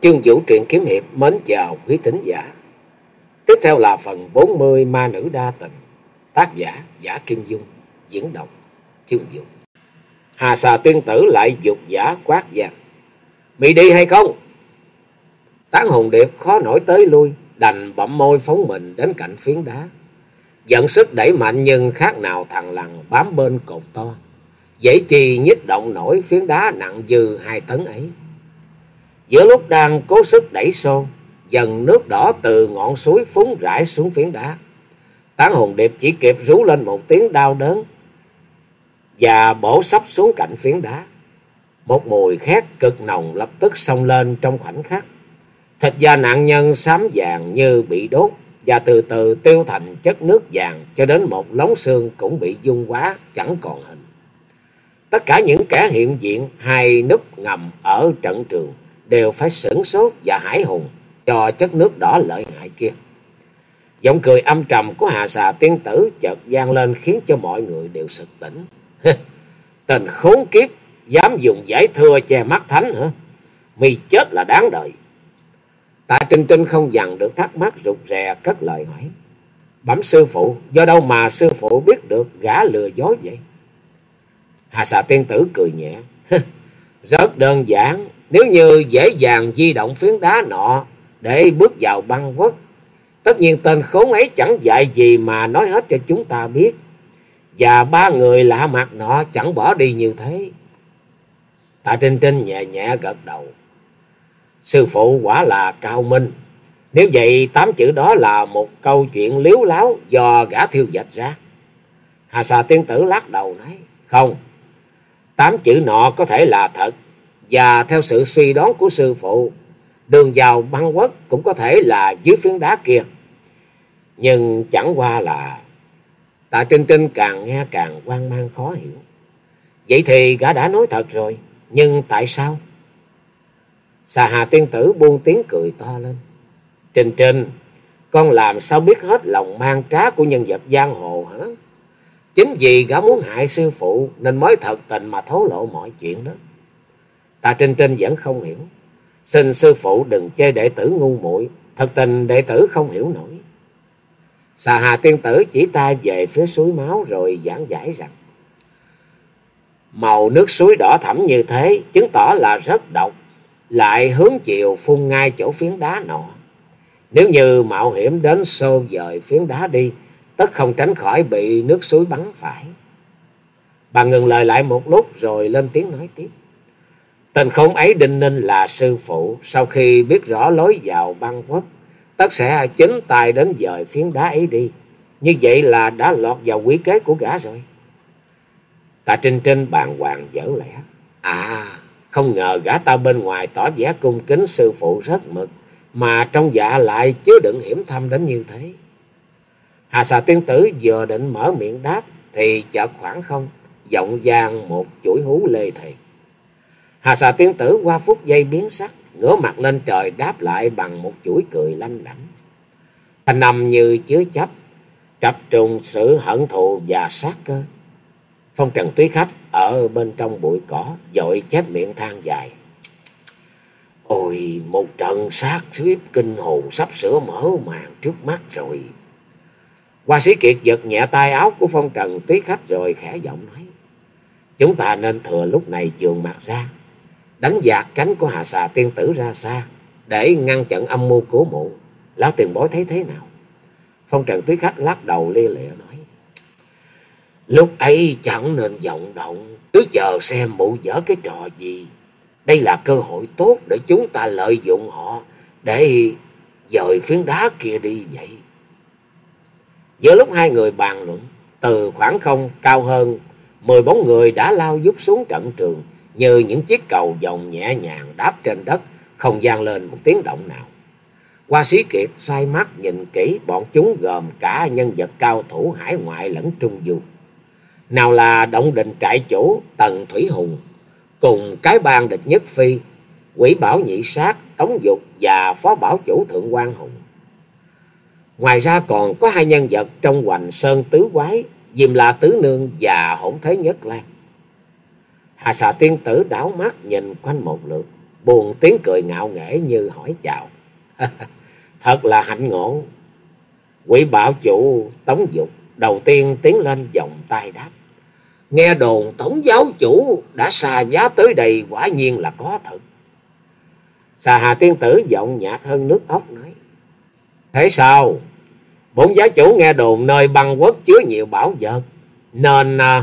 Chương Vũ truyện kiếm hiệp mến chào quý thính giả. Tiếp theo là phần 40 Ma nữ đa tình. Tác giả Giả Kim Dung, diễn đọc Chương Vũ. Hà xà tiên tử lại dục giả quát vàng. Mị đi hay không? Tán hồn điệp khó nổi tới lui, đành bậm môi phóng mình đến cạnh phiến đá. Dẫn sức đẩy mạnh nhưng khác nào thằng lằn bám bên cột to. Dễ chi nhích động nổi phiến đá nặng dư hai tấn ấy. Giữa lúc đang cố sức đẩy xô, dần nước đỏ từ ngọn suối phúng rải xuống phiến đá. Tán hồn điệp chỉ kịp rú lên một tiếng đau đớn và bổ sắp xuống cạnh phiến đá. Một mùi khét cực nồng lập tức xông lên trong khoảnh khắc. Thịt da nạn nhân xám vàng như bị đốt và từ từ tiêu thành chất nước vàng cho đến một lóng xương cũng bị dung quá chẳng còn hình. Tất cả những kẻ hiện diện hay núp ngầm ở trận trường đều phải sửng sốt và hãi hùng cho chất nước đỏ lợi hại kia. Giọng cười âm trầm của Hà xà tiên tử chợt gian lên khiến cho mọi người đều sực tỉnh. Tên khốn kiếp dám dùng giải thưa che mắt thánh hả? Mi chết là đáng đời. Tạ Trinh Trinh không dằn được thắc mắc rụt rè cất lời hỏi. Bẩm sư phụ, do đâu mà sư phụ biết được gã lừa dối vậy? Hà xà tiên tử cười nhẹ. Rất đơn giản, nếu như dễ dàng di động phiến đá nọ để bước vào băng quốc, tất nhiên tên khốn ấy chẳng dạy gì mà nói hết cho chúng ta biết. Và ba người lạ mặt nọ chẳng bỏ đi như thế. Tạ Trinh Trinh nhẹ nhẹ gật đầu. Sư phụ quả là cao minh. Nếu vậy tám chữ đó là một câu chuyện liếu láo do gã thiêu dạch ra. Hà xà tiên tử lắc đầu nói. Không, tám chữ nọ có thể là thật. Và theo sự suy đoán của sư phụ, đường vào băng quốc cũng có thể là dưới phiến đá kia. Nhưng chẳng qua là tạ Trinh Trinh càng nghe càng quan mang khó hiểu. Vậy thì gã đã nói thật rồi, nhưng tại sao? Xà hà tiên tử buông tiếng cười to lên. Trinh Trinh, con làm sao biết hết lòng mang trá của nhân vật giang hồ hả? Chính vì gã muốn hại sư phụ nên mới thật tình mà thố lộ mọi chuyện đó. Tạ Trinh Trinh vẫn không hiểu. Xin sư phụ đừng chơi đệ tử ngu muội, thật tình đệ tử không hiểu nổi. Xà Hà tiên tử chỉ tay về phía suối máu rồi giảng giải rằng Màu nước suối đỏ thẫm như thế chứng tỏ là rất độc, lại hướng chiều phun ngay chỗ phiến đá nọ. Nếu như mạo hiểm đến xô dời phiến đá đi, tất không tránh khỏi bị nước suối bắn phải. Bà ngừng lời lại một lúc rồi lên tiếng nói tiếp. Tên khốn ấy đinh ninh là sư phụ, sau khi biết rõ lối vào băng quốc, tất sẽ chính tay đến dời phiến đá ấy đi. Như vậy là đã lọt vào quý kế của gã rồi. Tạ Trinh Trinh bàn hoàng dở lẽ. À, không ngờ gã ta bên ngoài tỏ vẻ cung kính sư phụ rất mực, mà trong dạ lại chứa đựng hiểm thâm đến như thế. Hà xà tiên tử vừa định mở miệng đáp, thì chợt khoảng không, giọng vang một chuỗi hú lê thầy. Hà xà tiên tử qua phút giây biến sắc, ngửa mặt lên trời đáp lại bằng một chuỗi cười lanh lảnh. Thanh âm như chứa chấp, trập trùng sự hận thù và sát cơ. Phong trần túy khách ở bên trong bụi cỏ, dội chép miệng than dài. Ôi, một trận sát xuyếp kinh hồn sắp sửa mở màn trước mắt rồi. Hoa sĩ Kiệt giật nhẹ tay áo của phong trần túy khách rồi khẽ giọng nói. Chúng ta nên thừa lúc này trường mặt ra, đánh giạt cánh của hà xà tiên tử ra xa, để ngăn chặn âm mưu của mụ. Lão tiền bối thấy thế nào? Phong trần tuyết khách lắc đầu lia lịa nói. Lúc ấy chẳng nên vọng động, cứ chờ xem mụ dở cái trò gì. Đây là cơ hội tốt để chúng ta lợi dụng họ, để dời phiến đá kia đi vậy. Giữa lúc hai người bàn luận, từ khoảng không cao hơn, mười bóng người đã lao giúp xuống trận trường, như những chiếc cầu vòng nhẹ nhàng đáp trên đất, không gian lên một tiếng động nào. Hoa sĩ Kiệt xoay mắt nhìn kỹ bọn chúng gồm cả nhân vật cao thủ hải ngoại lẫn trung du. Nào là động đình trại chủ Tần Thủy Hùng, cùng cái bang địch nhất phi, quỷ bảo nhị sát, tống dục và phó bảo chủ Thượng quan Hùng. Ngoài ra còn có hai nhân vật trong hoành sơn tứ quái, Diêm La Tứ Nương và Hỗn Thế Nhất Lan. Hà xà tiên tử đảo mắt nhìn quanh một lượt, buồn tiếng cười ngạo nghễ như hỏi chào. Thật là hạnh ngộ. Quỷ bảo chủ tống dục đầu tiên tiến lên vòng tay đáp. Nghe đồn tổng giáo chủ đã xà giá tới đây quả nhiên là có thật. Xà hà tiên tử giọng nhạt hơn nước ốc nói. Thế sao? Bổn giá chủ nghe đồn nơi băng quốc chứa nhiều bảo vật. Nên à,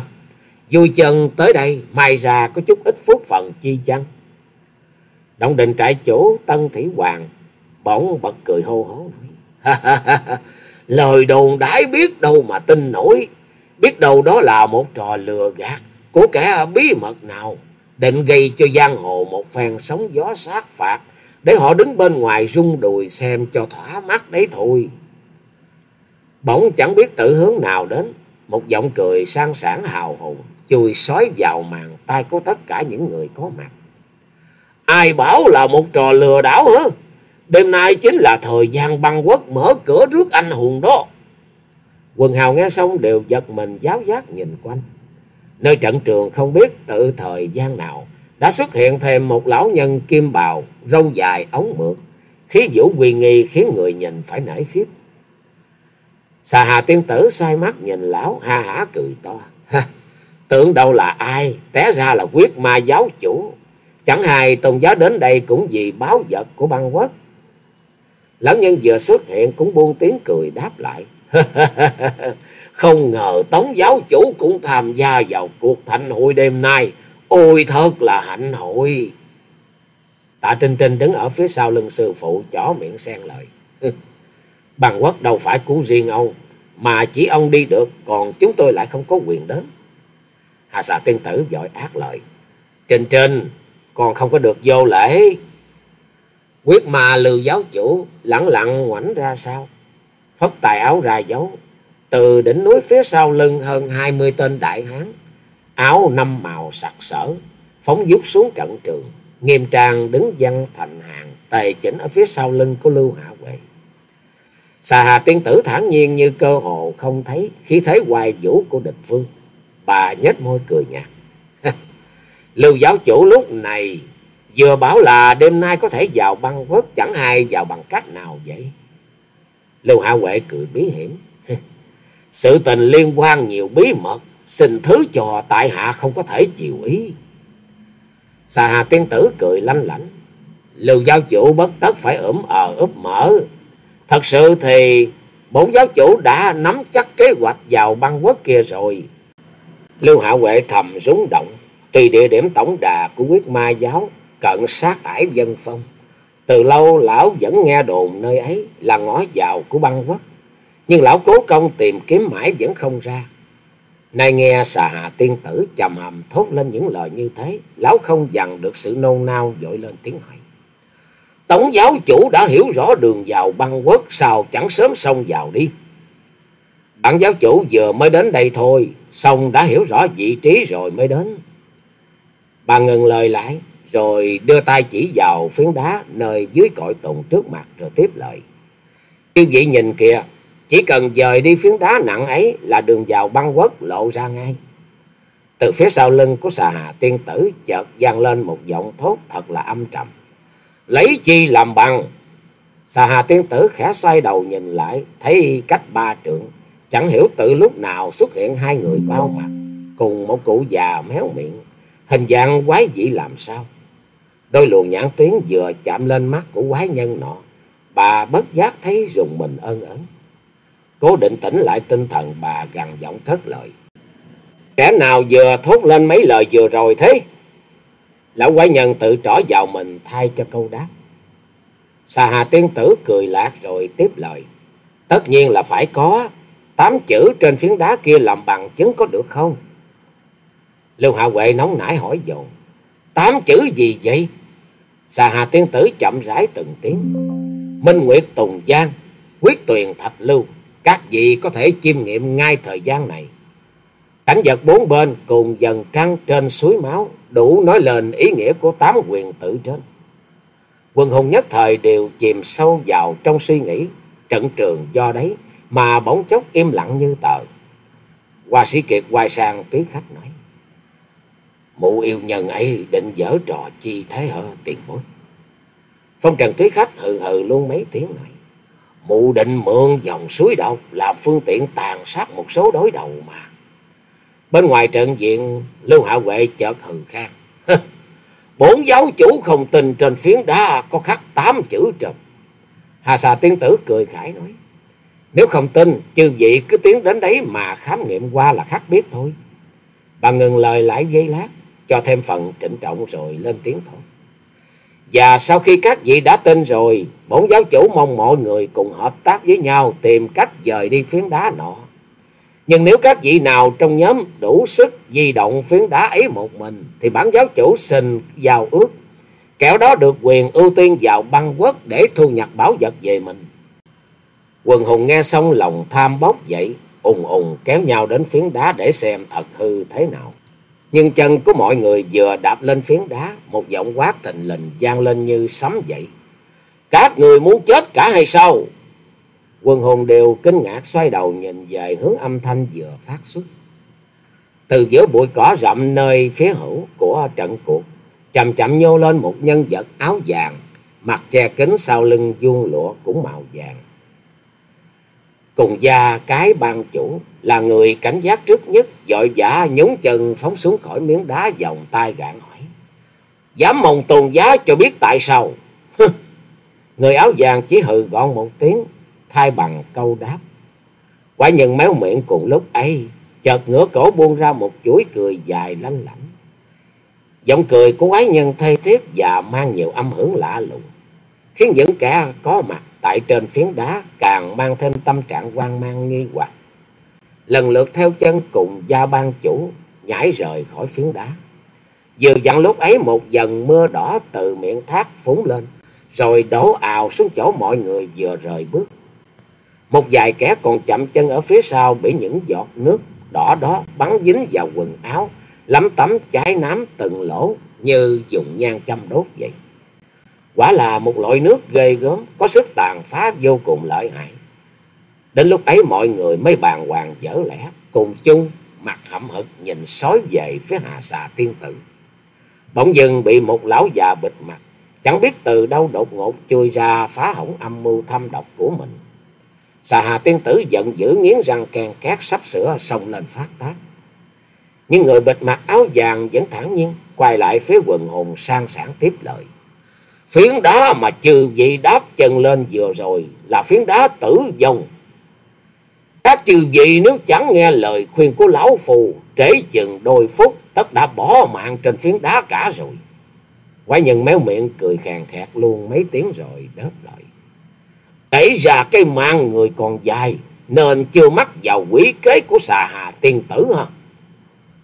vui chân tới đây may ra có chút ít phúc phận chi chăng? Động đình trại chủ Tân Thủy Hoàng bỗng bật cười hô hố nói. Lời đồn đãi biết đâu mà tin nổi. Biết đâu đó là một trò lừa gạt, của kẻ bí mật nào. Định gây cho giang hồ một phen sóng gió sát phạt. Để họ đứng bên ngoài rung đùi xem cho thỏa mắt đấy thôi. Bỗng chẳng biết tự hướng nào đến. Một giọng cười sang sảng hào hùng. Chui sói vào màn tay của tất cả những người có mặt. Ai bảo là một trò lừa đảo hả? Đêm nay chính là thời gian băng quốc mở cửa rước anh hùng đó. Quần hào nghe xong đều giật mình giáo giác nhìn quanh. Nơi trận trường không biết tự thời gian nào đã xuất hiện thêm một lão nhân kim bào, râu dài, ống mượt. Khí vũ quy nghi khiến người nhìn phải nể khiếp. Xà hà tiên tử xoay mắt nhìn lão ha hả cười to. Tưởng đâu là ai, té ra là quyết ma giáo chủ. Chẳng hài tôn giáo đến đây cũng vì báo vật của băng quốc. Lão nhân vừa xuất hiện cũng buông tiếng cười đáp lại. Không ngờ tống giáo chủ cũng tham gia vào cuộc thạnh hội đêm nay. Ôi thật là hạnh hội. Tạ Trinh Trinh đứng ở phía sau lưng sư phụ chó miệng xen lời. Bằng quốc đâu phải cứu riêng ông. Mà chỉ ông đi được còn chúng tôi lại không có quyền đến. Hà xà tiên tử vội ác lời. trình trình còn không có được vô lễ. Quyết mà lưu giáo chủ lặng lặng ngoảnh ra sau. Phất tài áo ra dấu. Từ đỉnh núi phía sau lưng hơn hai mươi tên đại hán. Áo năm màu sặc sỡ. Phóng dút xuống trận trường. Nghiêm trang đứng văn thành hàng. Tề chỉnh ở phía sau lưng của Lưu Hạ Huệ. Xà hà tiên tử thản nhiên như cơ hồ không thấy khi thấy hoài vũ của địch phương. Bà nhếch môi cười nhạt. Lưu giáo chủ lúc này vừa bảo là đêm nay có thể vào băng quốc chẳng hay vào bằng cách nào vậy. Lưu Hạ Huệ cười bí hiểm. Sự tình liên quan nhiều bí mật, xin thứ cho tại hạ không có thể chịu ý. Xà Hà tiên tử cười lanh lảnh. Lưu giáo chủ bất tất phải ẩm ờ úp mở. Thật sự thì bốn giáo chủ đã nắm chắc kế hoạch vào băng quốc kia rồi. Lưu Hạ Huệ thầm rúng động. tùy địa điểm tổng đà của quyết ma giáo, cận sát ải dân phong. Từ lâu lão vẫn nghe đồn nơi ấy là ngõ vào của băng quốc. Nhưng lão cố công tìm kiếm mãi vẫn không ra. Nay nghe xà hà tiên tử trầm hầm thốt lên những lời như thế. Lão không dằn được sự nôn nao dội lên tiếng hỏi. Tổng giáo chủ đã hiểu rõ đường vào băng quốc, sao chẳng sớm xông vào đi. Bản giáo chủ vừa mới đến đây thôi. Xong đã hiểu rõ vị trí rồi mới đến. Bà ngừng lời lại, rồi đưa tay chỉ vào phiến đá nơi dưới cội tùng trước mặt rồi tiếp lời. Chư vị nhìn kìa, chỉ cần dời đi phiến đá nặng ấy là đường vào băng quốc lộ ra ngay. Từ phía sau lưng của xà hà tiên tử chợt vang lên một giọng thốt thật là âm trầm. Lấy chi làm bằng? Xà hà tiên tử khẽ xoay đầu nhìn lại, thấy cách ba trượng, chẳng hiểu từ lúc nào xuất hiện hai người bao mặt, cùng một cụ già méo miệng, hình dạng quái dị làm sao. Đôi luồng nhãn tuyến vừa chạm lên mắt của quái nhân nọ, bà bất giác thấy rùng mình ân ấn. Cố định tỉnh lại tinh thần bà gằn giọng thất lời. Kẻ nào vừa thốt lên mấy lời vừa rồi thế? Lão quái nhân tự trỏ vào mình thay cho câu đáp. Xà hà tiên tử cười lạc rồi tiếp lời. Tất nhiên là phải có. Tám chữ trên phiến đá kia làm bằng chứng có được không? Lưu Hạ Huệ nóng nảy hỏi dồn. Tám chữ gì vậy? Xà Hà Tiên Tử chậm rãi từng tiếng. Minh Nguyệt Tùng Giang, quyết tuyền thạch lưu. Các vị có thể chiêm nghiệm ngay thời gian này. Cảnh vật bốn bên cùng dần trăng trên suối máu đủ nói lên ý nghĩa của tám quyền tử trên. Quân hùng nhất thời đều chìm sâu vào trong suy nghĩ. Trận trường do đấy mà bỗng chốc im lặng như tờ. Hoa sĩ Kiệt quay sang quý khách nói. Mụ yêu nhân ấy định dở trò chi thế hở tiền bối? Phong Trần Thúy Khách hừ hừ luôn mấy tiếng nói. Mụ định mượn dòng suối độc làm phương tiện tàn sát một số đối đầu mà. Bên ngoài trận diện, Lưu Hạ Huệ chợt hừ khang. Bốn giáo chủ không tin trên phiến đá có khắc tám chữ trần. Hà xà tiên tử cười khải nói. Nếu không tin, chư vị cứ tiến đến đấy mà khám nghiệm qua là khắc biết thôi. Bà ngừng lời lại giây lát, cho thêm phần trịnh trọng rồi lên tiếng thôi. Và sau khi các vị đã tin rồi, bổn giáo chủ mong mọi người cùng hợp tác với nhau tìm cách dời đi phiến đá nọ. Nhưng nếu các vị nào trong nhóm đủ sức di động phiến đá ấy một mình, thì bản giáo chủ xin giao ước. Kẻo đó được quyền ưu tiên vào băng quốc để thu nhặt bảo vật về mình. Quần hùng nghe xong lòng tham bốc dậy, ùng ùng kéo nhau đến phiến đá để xem thật hư thế nào. Nhưng chân của mọi người vừa đạp lên phiến đá, một giọng quát thình lình vang lên như sấm dậy. Các người muốn chết cả hay sao? Quân hùng đều kinh ngạc xoay đầu nhìn về hướng âm thanh vừa phát xuất. Từ giữa bụi cỏ rậm nơi phía hữu của trận cuộc, chậm chậm nhô lên một nhân vật áo vàng, mặt che kính sau lưng vuông lụa cũng màu vàng. Cùng gia cái ban chủ là người cảnh giác trước nhất, dội vã nhúng chân phóng xuống khỏi miếng đá vòng tay gạn hỏi. Dám mồng tôn giá cho biết tại sao? người áo vàng chỉ hừ gọn một tiếng, thay bằng câu đáp. Quả nhân méo miệng cùng lúc ấy, chợt ngửa cổ buông ra một chuỗi cười dài lanh lảnh. Giọng cười của quái nhân thê thiết và mang nhiều âm hưởng lạ lùng, khiến những kẻ có mặt tại trên phiến đá càng mang thêm tâm trạng hoang mang nghi hoặc. Lần lượt theo chân cùng gia ban chủ nhảy rời khỏi phiến đá. Vừa dặn lúc ấy một dần mưa đỏ từ miệng thác phúng lên, rồi đổ ào xuống chỗ mọi người vừa rời bước. Một vài kẻ còn chậm chân ở phía sau bị những giọt nước đỏ đó bắn dính vào quần áo, lấm tấm cháy nám từng lỗ như dùng nhang châm đốt vậy. Quả là một loại nước ghê gớm, có sức tàn phá vô cùng lợi hại. Đến lúc ấy mọi người mới bàn hoàng dở lẽ, cùng chung mặt hậm hực nhìn sói về phía hà xà tiên tử. Bỗng dưng bị một lão già bịt mặt, chẳng biết từ đâu đột ngột chui ra phá hỏng âm mưu thâm độc của mình. Xà hà tiên tử giận dữ nghiến răng can cát sắp sửa xông lên phát tác. Nhưng người bịt mặt áo vàng vẫn thản nhiên quay lại phía quần hồn sang sản tiếp lời. Phiến đá mà trừ vị đáp chân lên vừa rồi là phiến đá tử vong. Các trừ vị nếu chẳng nghe lời khuyên của lão phù, trễ chừng đôi phút, tất đã bỏ mạng trên phiến đá cả rồi. Quái nhân méo miệng cười khàn khẹt luôn mấy tiếng rồi đớp lại. Kể ra cái mạng người còn dài, nên chưa mắc vào quỷ kế của xà hà tiên tử hả?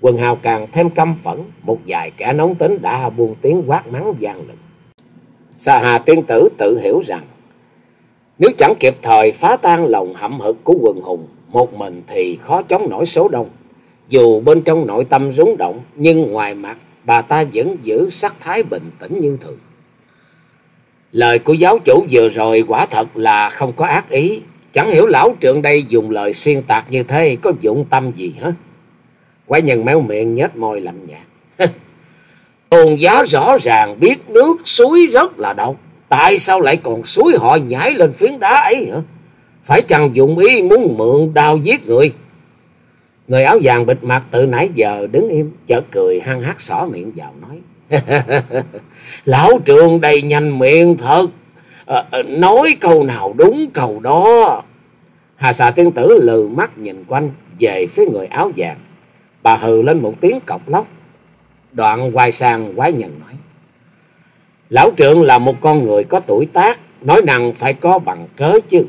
Quần hào càng thêm căm phẫn, một vài kẻ nóng tính đã buông tiếng quát mắng gian lực. Xà hà tiên tử tự hiểu rằng, nếu chẳng kịp thời phá tan lòng hậm hực của quần hùng, một mình thì khó chống nổi số đông. Dù bên trong nội tâm rúng động, nhưng ngoài mặt bà ta vẫn giữ sắc thái bình tĩnh như thường. Lời của giáo chủ vừa rồi quả thật là không có ác ý. Chẳng hiểu lão trượng đây dùng lời xuyên tạc như thế có dụng tâm gì hết. Quái nhân méo miệng nhếch môi lạnh nhạt. Tôn giá rõ ràng biết nước suối rất là độc. Tại sao lại còn suối họ nhảy lên phiến đá ấy hả? Phải chăng dụng ý muốn mượn đao giết người? Người áo vàng bịt mặt từ nãy giờ đứng im, chợt cười hăng hắc xỏ miệng vào nói. Lão trường đầy nhanh miệng thật, à, nói câu nào đúng câu đó. Hà xà tiên tử lừ mắt nhìn quanh về phía người áo vàng. Bà hừ lên một tiếng cọc lóc. Đoạn quay sang quái nhân nói. Lão trượng là một con người có tuổi tác, nói năng phải có bằng cớ chứ.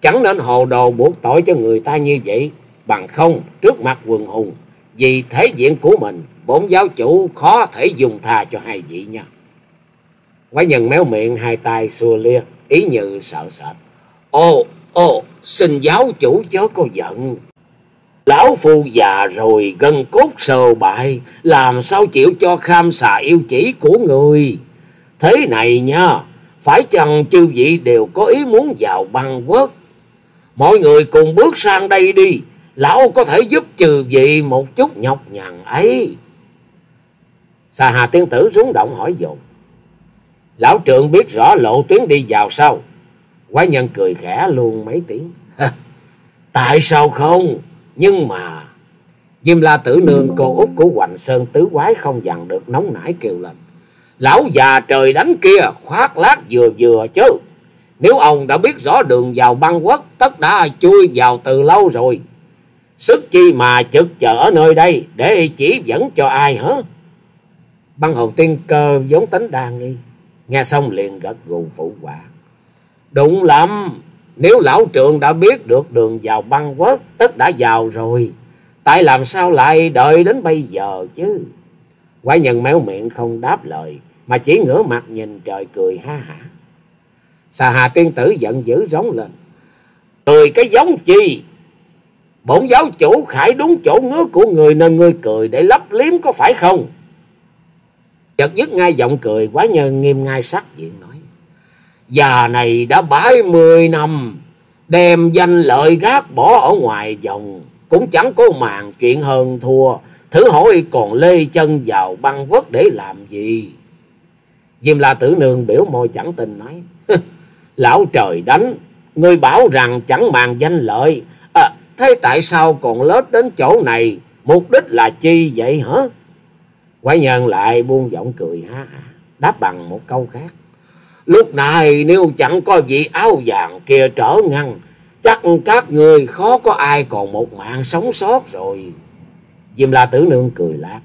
Chẳng nên hồ đồ buộc tội cho người ta như vậy, bằng không trước mặt quần hùng. Vì thể diện của mình, bốn giáo chủ khó thể dùng tha cho hai vị nha. Quái nhân méo miệng hai tay xua lia, ý như sợ sệt. ô ô xin giáo chủ chớ có giận. Lão phu già rồi, gần cốt sờ bại, làm sao chịu cho kham xà yêu chỉ của người. Thế này nha, phải chăng chư vị đều có ý muốn vào băng quốc? Mọi người cùng bước sang đây đi, lão có thể giúp trừ vị một chút nhọc nhằn ấy. Xà hà tiên tử rúng động hỏi dồn. Lão trượng biết rõ lộ tuyến đi vào sau. Quái nhân cười khẽ luôn mấy tiếng. Tại sao không? Nhưng mà... Diêm la tử nương, cô út của Hoành Sơn, tứ quái không dằn được, nóng nảy kêu lên. Lão già trời đánh kia khoát lát vừa vừa chứ. Nếu ông đã biết rõ đường vào băng quốc, tất đã chui vào từ lâu rồi. Sức chi mà chực chờ ở nơi đây, để chỉ dẫn cho ai hả? Băng hồn tiên cơ vốn tính đa nghi. Nghe xong liền gật gù phụ quả. Đúng lắm. Nếu lão trường đã biết được đường vào băng quốc tất đã vào rồi. Tại làm sao lại đợi đến bây giờ chứ? Quái nhân méo miệng không đáp lời. Mà chỉ ngửa mặt nhìn trời cười ha hả. Xà hà tiên tử giận dữ rống lên. Cười cái giống chi? Bổn giáo chủ khải đúng chỗ ngứa của người nên ngươi cười để lấp liếm có phải không? Chợt dứt ngay giọng cười quá nhân nghiêm ngai sắc diện nói. Già này đã bảy mươi năm, đem danh lợi gác bỏ ở ngoài vòng, cũng chẳng có màn chuyện hơn thua. Thử hỏi còn lê chân vào băng quốc để làm gì? Diêm la tử nương biểu môi chẳng tin nói. Lão trời đánh, ngươi bảo rằng chẳng màng danh lợi. À, thế tại sao còn lết đến chỗ này? Mục đích là chi vậy hả? Quái nhân lại buông giọng cười ha ha, đáp bằng một câu khác. Lúc này nếu chẳng có vị áo vàng kia trở ngăn, chắc các người khó có ai còn một mạng sống sót rồi. Diêm la tử nương cười lạc.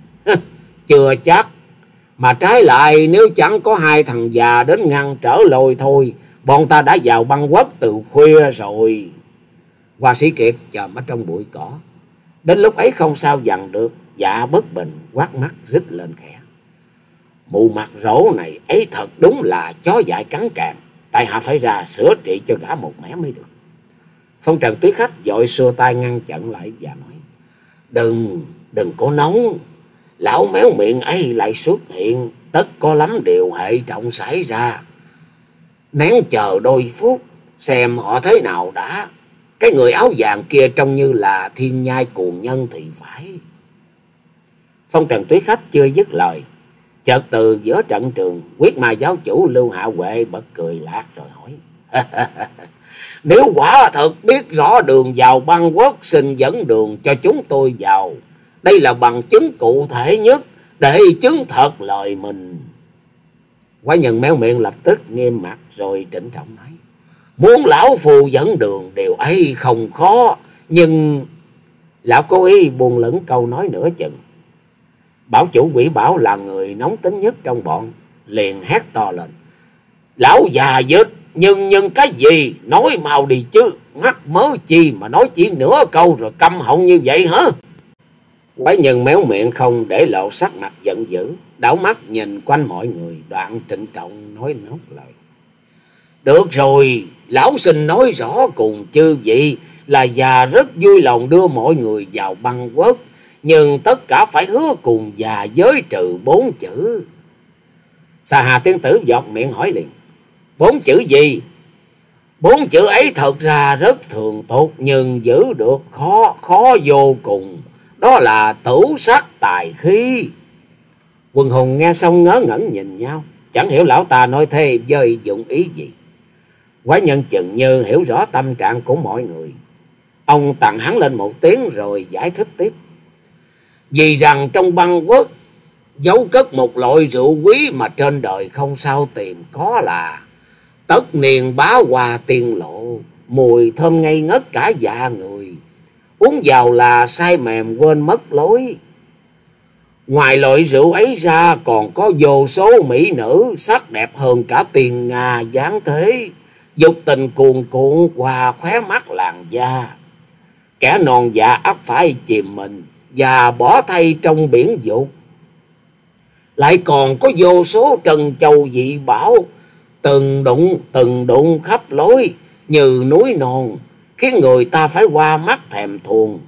Chưa chắc, mà trái lại nếu chẳng có hai thằng già đến ngăn trở lôi thôi, bọn ta đã vào băng quốc từ khuya rồi. Hoa sĩ kiệt chờ ở trong bụi cỏ. Đến lúc ấy không sao dằn được, dạ bất bình, quát mắt rít lên khẽ. Mụ mặt rỗ này ấy thật đúng là chó dại cắn càng. Tại hạ phải ra sửa trị cho gã một mẻ mới được. Phong trần tuyết khách vội xua tay ngăn chặn lại và nói. Đừng, đừng có nóng. Lão méo miệng ấy lại xuất hiện. Tất có lắm điều hệ trọng xảy ra. Nén chờ đôi phút. Xem họ thế nào đã. Cái người áo vàng kia trông như là thiên nhai cuồng nhân thì phải. Phong trần tuyết khách chưa dứt lời. Chợt từ giữa trận trường, quyết ma giáo chủ Lưu Hạ Huệ bật cười lạc rồi hỏi. Nếu quả thật biết rõ đường vào băng quốc, xin dẫn đường cho chúng tôi vào. Đây là bằng chứng cụ thể nhất để chứng thật lời mình. Quái nhân méo miệng lập tức nghiêm mặt rồi trịnh trọng nói. Muốn lão phù dẫn đường điều ấy không khó, nhưng... Lão cố ý buồn lẫn câu nói nửa chừng. Bảo chủ quỷ bảo là người nóng tính nhất trong bọn, liền hét to lên. Lão già dứt, nhưng nhưng cái gì, nói mau đi chứ, mắt mớ chi mà nói chỉ nửa câu rồi câm họng như vậy hả? Quái nhân méo miệng không để lộ sắc mặt giận dữ, đảo mắt nhìn quanh mọi người, đoạn trịnh trọng nói nốt lời. Được rồi, lão sinh nói rõ cùng chư vị là già rất vui lòng đưa mọi người vào băng quốc, nhưng tất cả phải hứa cùng và giới trừ bốn chữ. Xà hà tiên tử giọt miệng hỏi liền. Bốn chữ gì? Bốn chữ ấy thật ra rất thường tốt nhưng giữ được khó, khó vô cùng. Đó là tử sắc tài khí. Quần hùng nghe xong ngớ ngẩn nhìn nhau. Chẳng hiểu lão ta nói thế với dụng ý gì. Quái nhân chừng như hiểu rõ tâm trạng của mọi người. Ông tặng hắn lên một tiếng rồi giải thích tiếp. Vì rằng trong băng quốc giấu cất một loại rượu quý mà trên đời không sao tìm có là tất niên bá hòa tiền lộ, mùi thơm ngây ngất cả dạ người. Uống vào là say mềm quên mất lối. Ngoài loại rượu ấy ra còn có vô số mỹ nữ sắc đẹp hơn cả tiền Nga dáng thế, dục tình cuồn cuộn qua khóe mắt làn da. Kẻ non dạ ắt phải chìm mình, và bỏ thay trong biển dục. Lại còn có vô số trần châu dị bảo, từng đụng từng đụng khắp lối như núi non, khiến người ta phải qua mắt thèm thuồng,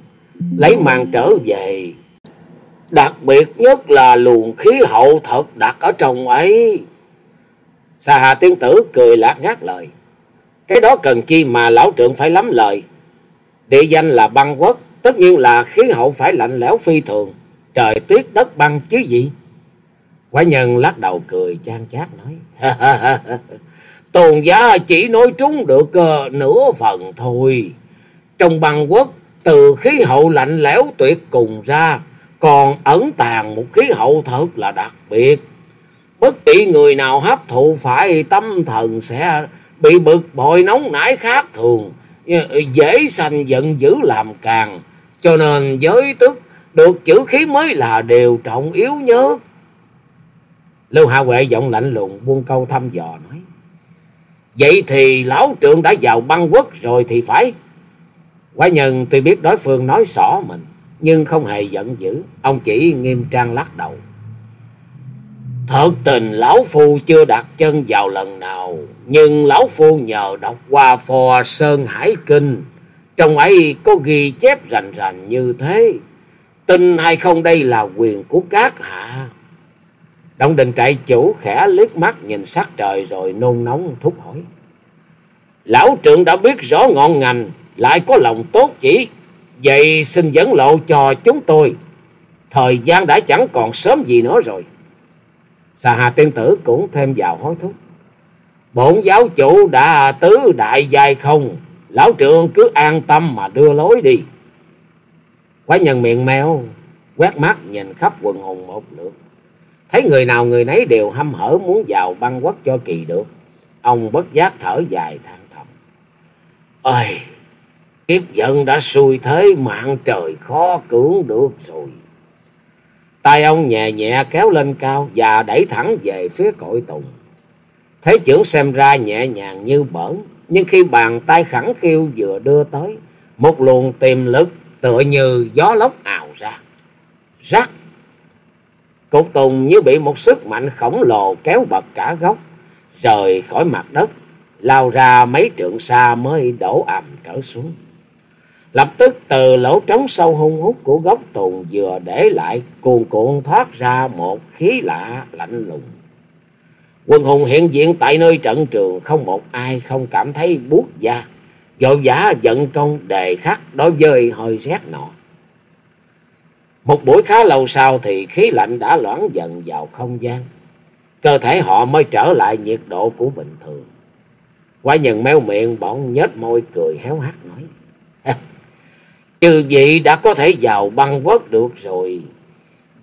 lấy màn trở về. Đặc biệt nhất là luồng khí hậu thật đặc ở trong ấy. Sa Hà Tiên Tử cười lạc ngát lời. Cái đó cần chi mà lão trượng phải lắm lời. Địa danh là băng quốc, Tất nhiên là khí hậu phải lạnh lẽo phi thường, trời tuyết đất băng chứ gì. Quái nhân lắc đầu cười chan chát nói. Tôn giá chỉ nói trúng được uh, nửa phần thôi. Trong băng quốc, từ khí hậu lạnh lẽo tuyệt cùng ra, còn ẩn tàng một khí hậu thật là đặc biệt. Bất kỳ người nào hấp thụ phải tâm thần sẽ bị bực bội nóng nảy khác thường, ờ, dễ sanh giận dữ làm càng. Cho nên giới tức được chữ khí mới là điều trọng yếu nhất. Lưu Hạ Huệ giọng lạnh lùng buông câu thăm dò nói. Vậy thì lão trượng đã vào băng quốc rồi thì phải. Quả nhân tuy biết đối phương nói xỏ mình, nhưng không hề giận dữ. Ông chỉ nghiêm trang lắc đầu. Thật tình lão phu chưa đặt chân vào lần nào, nhưng lão phu nhờ đọc qua phò Sơn Hải Kinh, trong ấy có ghi chép rành rành như thế. Tin hay không đây là quyền của các hạ. Động đình trại chủ khẽ liếc mắt nhìn sắc trời rồi nôn nóng thúc hỏi. Lão trượng đã biết rõ ngọn ngành, lại có lòng tốt chỉ. Vậy xin dẫn lộ cho chúng tôi. Thời gian đã chẳng còn sớm gì nữa rồi. Xà Hà tiên tử cũng thêm vào hối thúc. Bổn giáo chủ đã tứ đại dài không. Lão trượng cứ an tâm mà đưa lối đi. Quái nhân miệng mèo, quét mắt nhìn khắp quần hùng một lượt. Thấy người nào người nấy đều hăm hở muốn vào băng quốc cho kỳ được. Ông bất giác thở dài than thầm. Ơi, kiếp giận đã xui thế mạng trời khó cưỡng được rồi. Tay ông nhẹ nhẹ kéo lên cao và đẩy thẳng về phía cội tùng. Thấy trưởng xem ra nhẹ nhàng như bẩn, nhưng khi bàn tay khẳng khiu vừa đưa tới, một luồng tiềm lực tựa như gió lốc ào ra. Rắc! Cục tùng như bị một sức mạnh khổng lồ kéo bật cả gốc, rời khỏi mặt đất, lao ra mấy trượng xa mới đổ ầm trở xuống. Lập tức từ lỗ trống sâu hung hút của gốc tùng vừa để lại cuồn cuộn thoát ra một khí lạ lạnh lùng. Quân hùng hiện diện tại nơi trận trường không một ai không cảm thấy buốt da, dội vã giận công đề khắc đối với hơi rét nọ. Một buổi khá lâu sau thì khí lạnh đã loãng dần vào không gian. Cơ thể họ mới trở lại nhiệt độ của bình thường. Quái nhân méo miệng bỗng nhếch môi cười héo hắt nói. Trừ vị đã có thể vào băng quốc được rồi.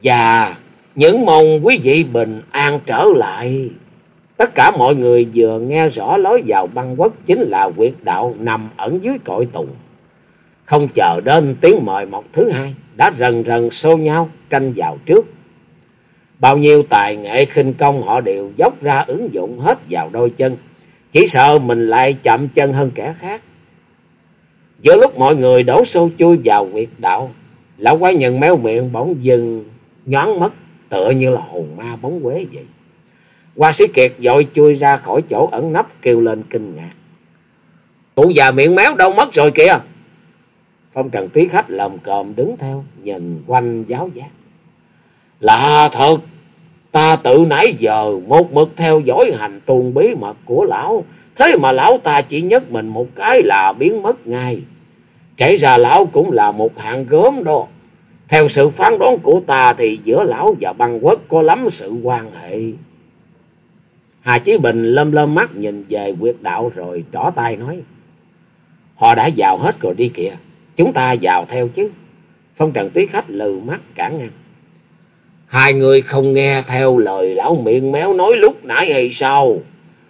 Và những mong quý vị bình an trở lại. Tất cả mọi người vừa nghe rõ lối vào băng quốc chính là quyệt đạo nằm ẩn dưới cội tùng. Không chờ đến tiếng mời một thứ hai, đã rần rần xô nhau tranh vào trước. Bao nhiêu tài nghệ khinh công họ đều dốc ra ứng dụng hết vào đôi chân, chỉ sợ mình lại chậm chân hơn kẻ khác. Giữa lúc mọi người đổ xô chui vào quyệt đạo, lão quái nhân méo miệng bỗng dừng nhón mất tựa như là hồn ma bóng quế vậy. Hoa sĩ kiệt dội chui ra khỏi chỗ ẩn nấp kêu lên kinh ngạc. Cụ già miệng méo đâu mất rồi kìa. Phong trần túy khách lầm còm đứng theo nhìn quanh giáo giác. là thật, ta tự nãy giờ một mực theo dõi hành tuôn bí mật của lão. Thế mà lão ta chỉ nhấc mình một cái là biến mất ngay. Kể ra lão cũng là một hạng gớm đó. Theo sự phán đoán của ta thì giữa lão và băng quốc có lắm sự quan hệ. Hà Chí Bình lâm lâm mắt nhìn về quyệt đạo rồi trỏ tay nói. Họ đã vào hết rồi đi kìa. Chúng ta vào theo chứ. Phong trần túy khách lừ mắt cản ngăn. Hai người không nghe theo lời lão miệng méo nói lúc nãy hay sao?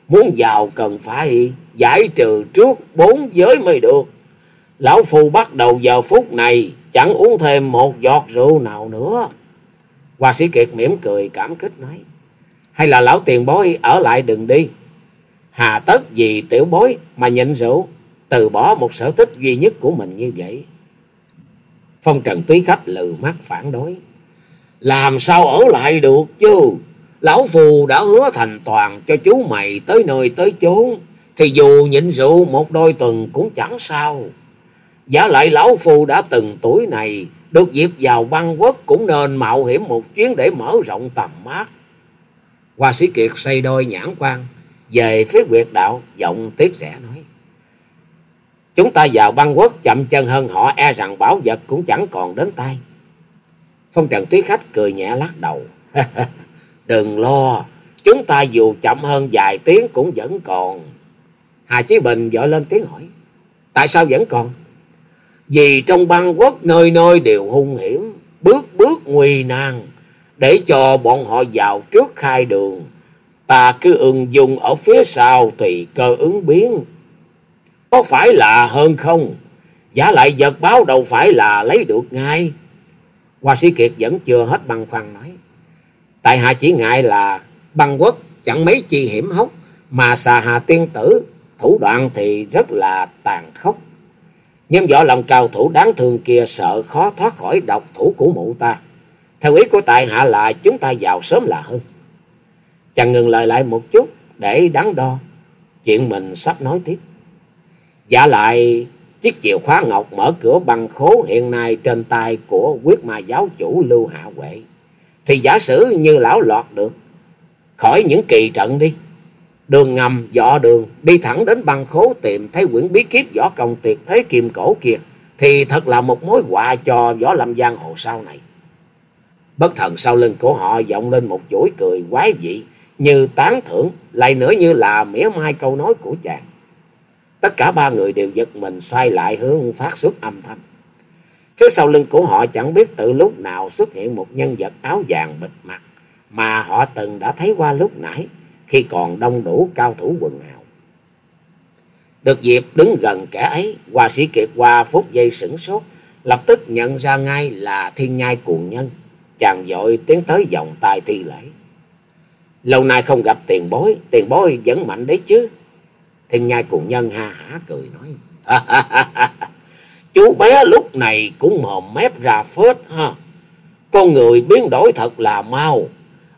Muốn vào cần phải giải trừ trước bốn giới mới được. Lão Phu bắt đầu vào phút này, chẳng uống thêm một giọt rượu nào nữa. Hoa sĩ Kiệt mỉm cười cảm kích nói. Hay là lão tiền bối ở lại đừng đi. Hà tất vì tiểu bối mà nhịn rượu. Từ bỏ một sở thích duy nhất của mình như vậy. Phong trần túy khách lừ mắt phản đối. Làm sao ở lại được chứ? Lão Phù đã hứa thành toàn cho chú mày tới nơi tới chốn. Thì dù nhịn rượu một đôi tuần cũng chẳng sao. Giả lại lão Phù đã từng tuổi này. Được dịp vào băng quốc cũng nên mạo hiểm một chuyến để mở rộng tầm mắt. Hoa sĩ Kiệt xây đôi nhãn quan. Về phía quyệt đạo giọng tiếc rẻ nói. Chúng ta vào băng quốc chậm chân hơn họ e rằng bảo vật cũng chẳng còn đến tay. Phong trần Tuyết khách cười nhẹ lắc đầu. Đừng lo, chúng ta dù chậm hơn vài tiếng cũng vẫn còn. Hà Chí Bình dội lên tiếng hỏi. Tại sao vẫn còn? Vì trong băng quốc nơi nơi đều hung hiểm, bước bước nguy nan, để cho bọn họ vào trước khai đường. Ta cứ ưng dung ở phía sau tùy cơ ứng biến. Có phải là hơn không? Giả lại vật báo đâu phải là lấy được ngay. Hoa sĩ Kiệt vẫn chưa hết băn khoăn nói. Tại hạ chỉ ngại là băng quốc chẳng mấy chi hiểm hóc, mà xà hà tiên tử, thủ đoạn thì rất là tàn khốc. Nhưng võ lòng cao thủ đáng thương kia sợ khó thoát khỏi độc thủ của mụ ta. Theo ý của tại hạ là chúng ta vào sớm là hơn. Chàng ngừng lời lại một chút để đắn đo. Chuyện mình sắp nói tiếp. Giả lại chiếc chìa khóa ngọc mở cửa băng khố hiện nay trên tay của quyết ma giáo chủ Lưu Hạ Huệ. Thì giả sử như lão lọt được. Khỏi những kỳ trận đi. Đường ngầm, dọ đường, đi thẳng đến băng khố tìm thấy quyển bí kíp võ công tuyệt thế kim cổ kia. Thì thật là một mối họa cho võ lâm giang hồ sau này. Bất thần sau lưng của họ vọng lên một chuỗi cười quái dị, như tán thưởng, lại nữa như là mỉa mai câu nói của chàng. Tất cả ba người đều giật mình xoay lại hướng phát xuất âm thanh. Phía sau lưng của họ chẳng biết từ lúc nào xuất hiện một nhân vật áo vàng bịt mặt mà họ từng đã thấy qua lúc nãy khi còn đông đủ cao thủ quần hào. Được dịp đứng gần kẻ ấy, Hoa sĩ Kiệt qua phút giây sửng sốt, lập tức nhận ra ngay là thiên nhai cuồng nhân. Chàng dội tiến tới vòng tay thi lễ. Lâu nay không gặp tiền bối, tiền bối vẫn mạnh đấy chứ. Thiên nhai cuồng nhân ha hả cười nói. Chú bé lúc này cũng mồm mép ra phết ha. Con người biến đổi thật là mau.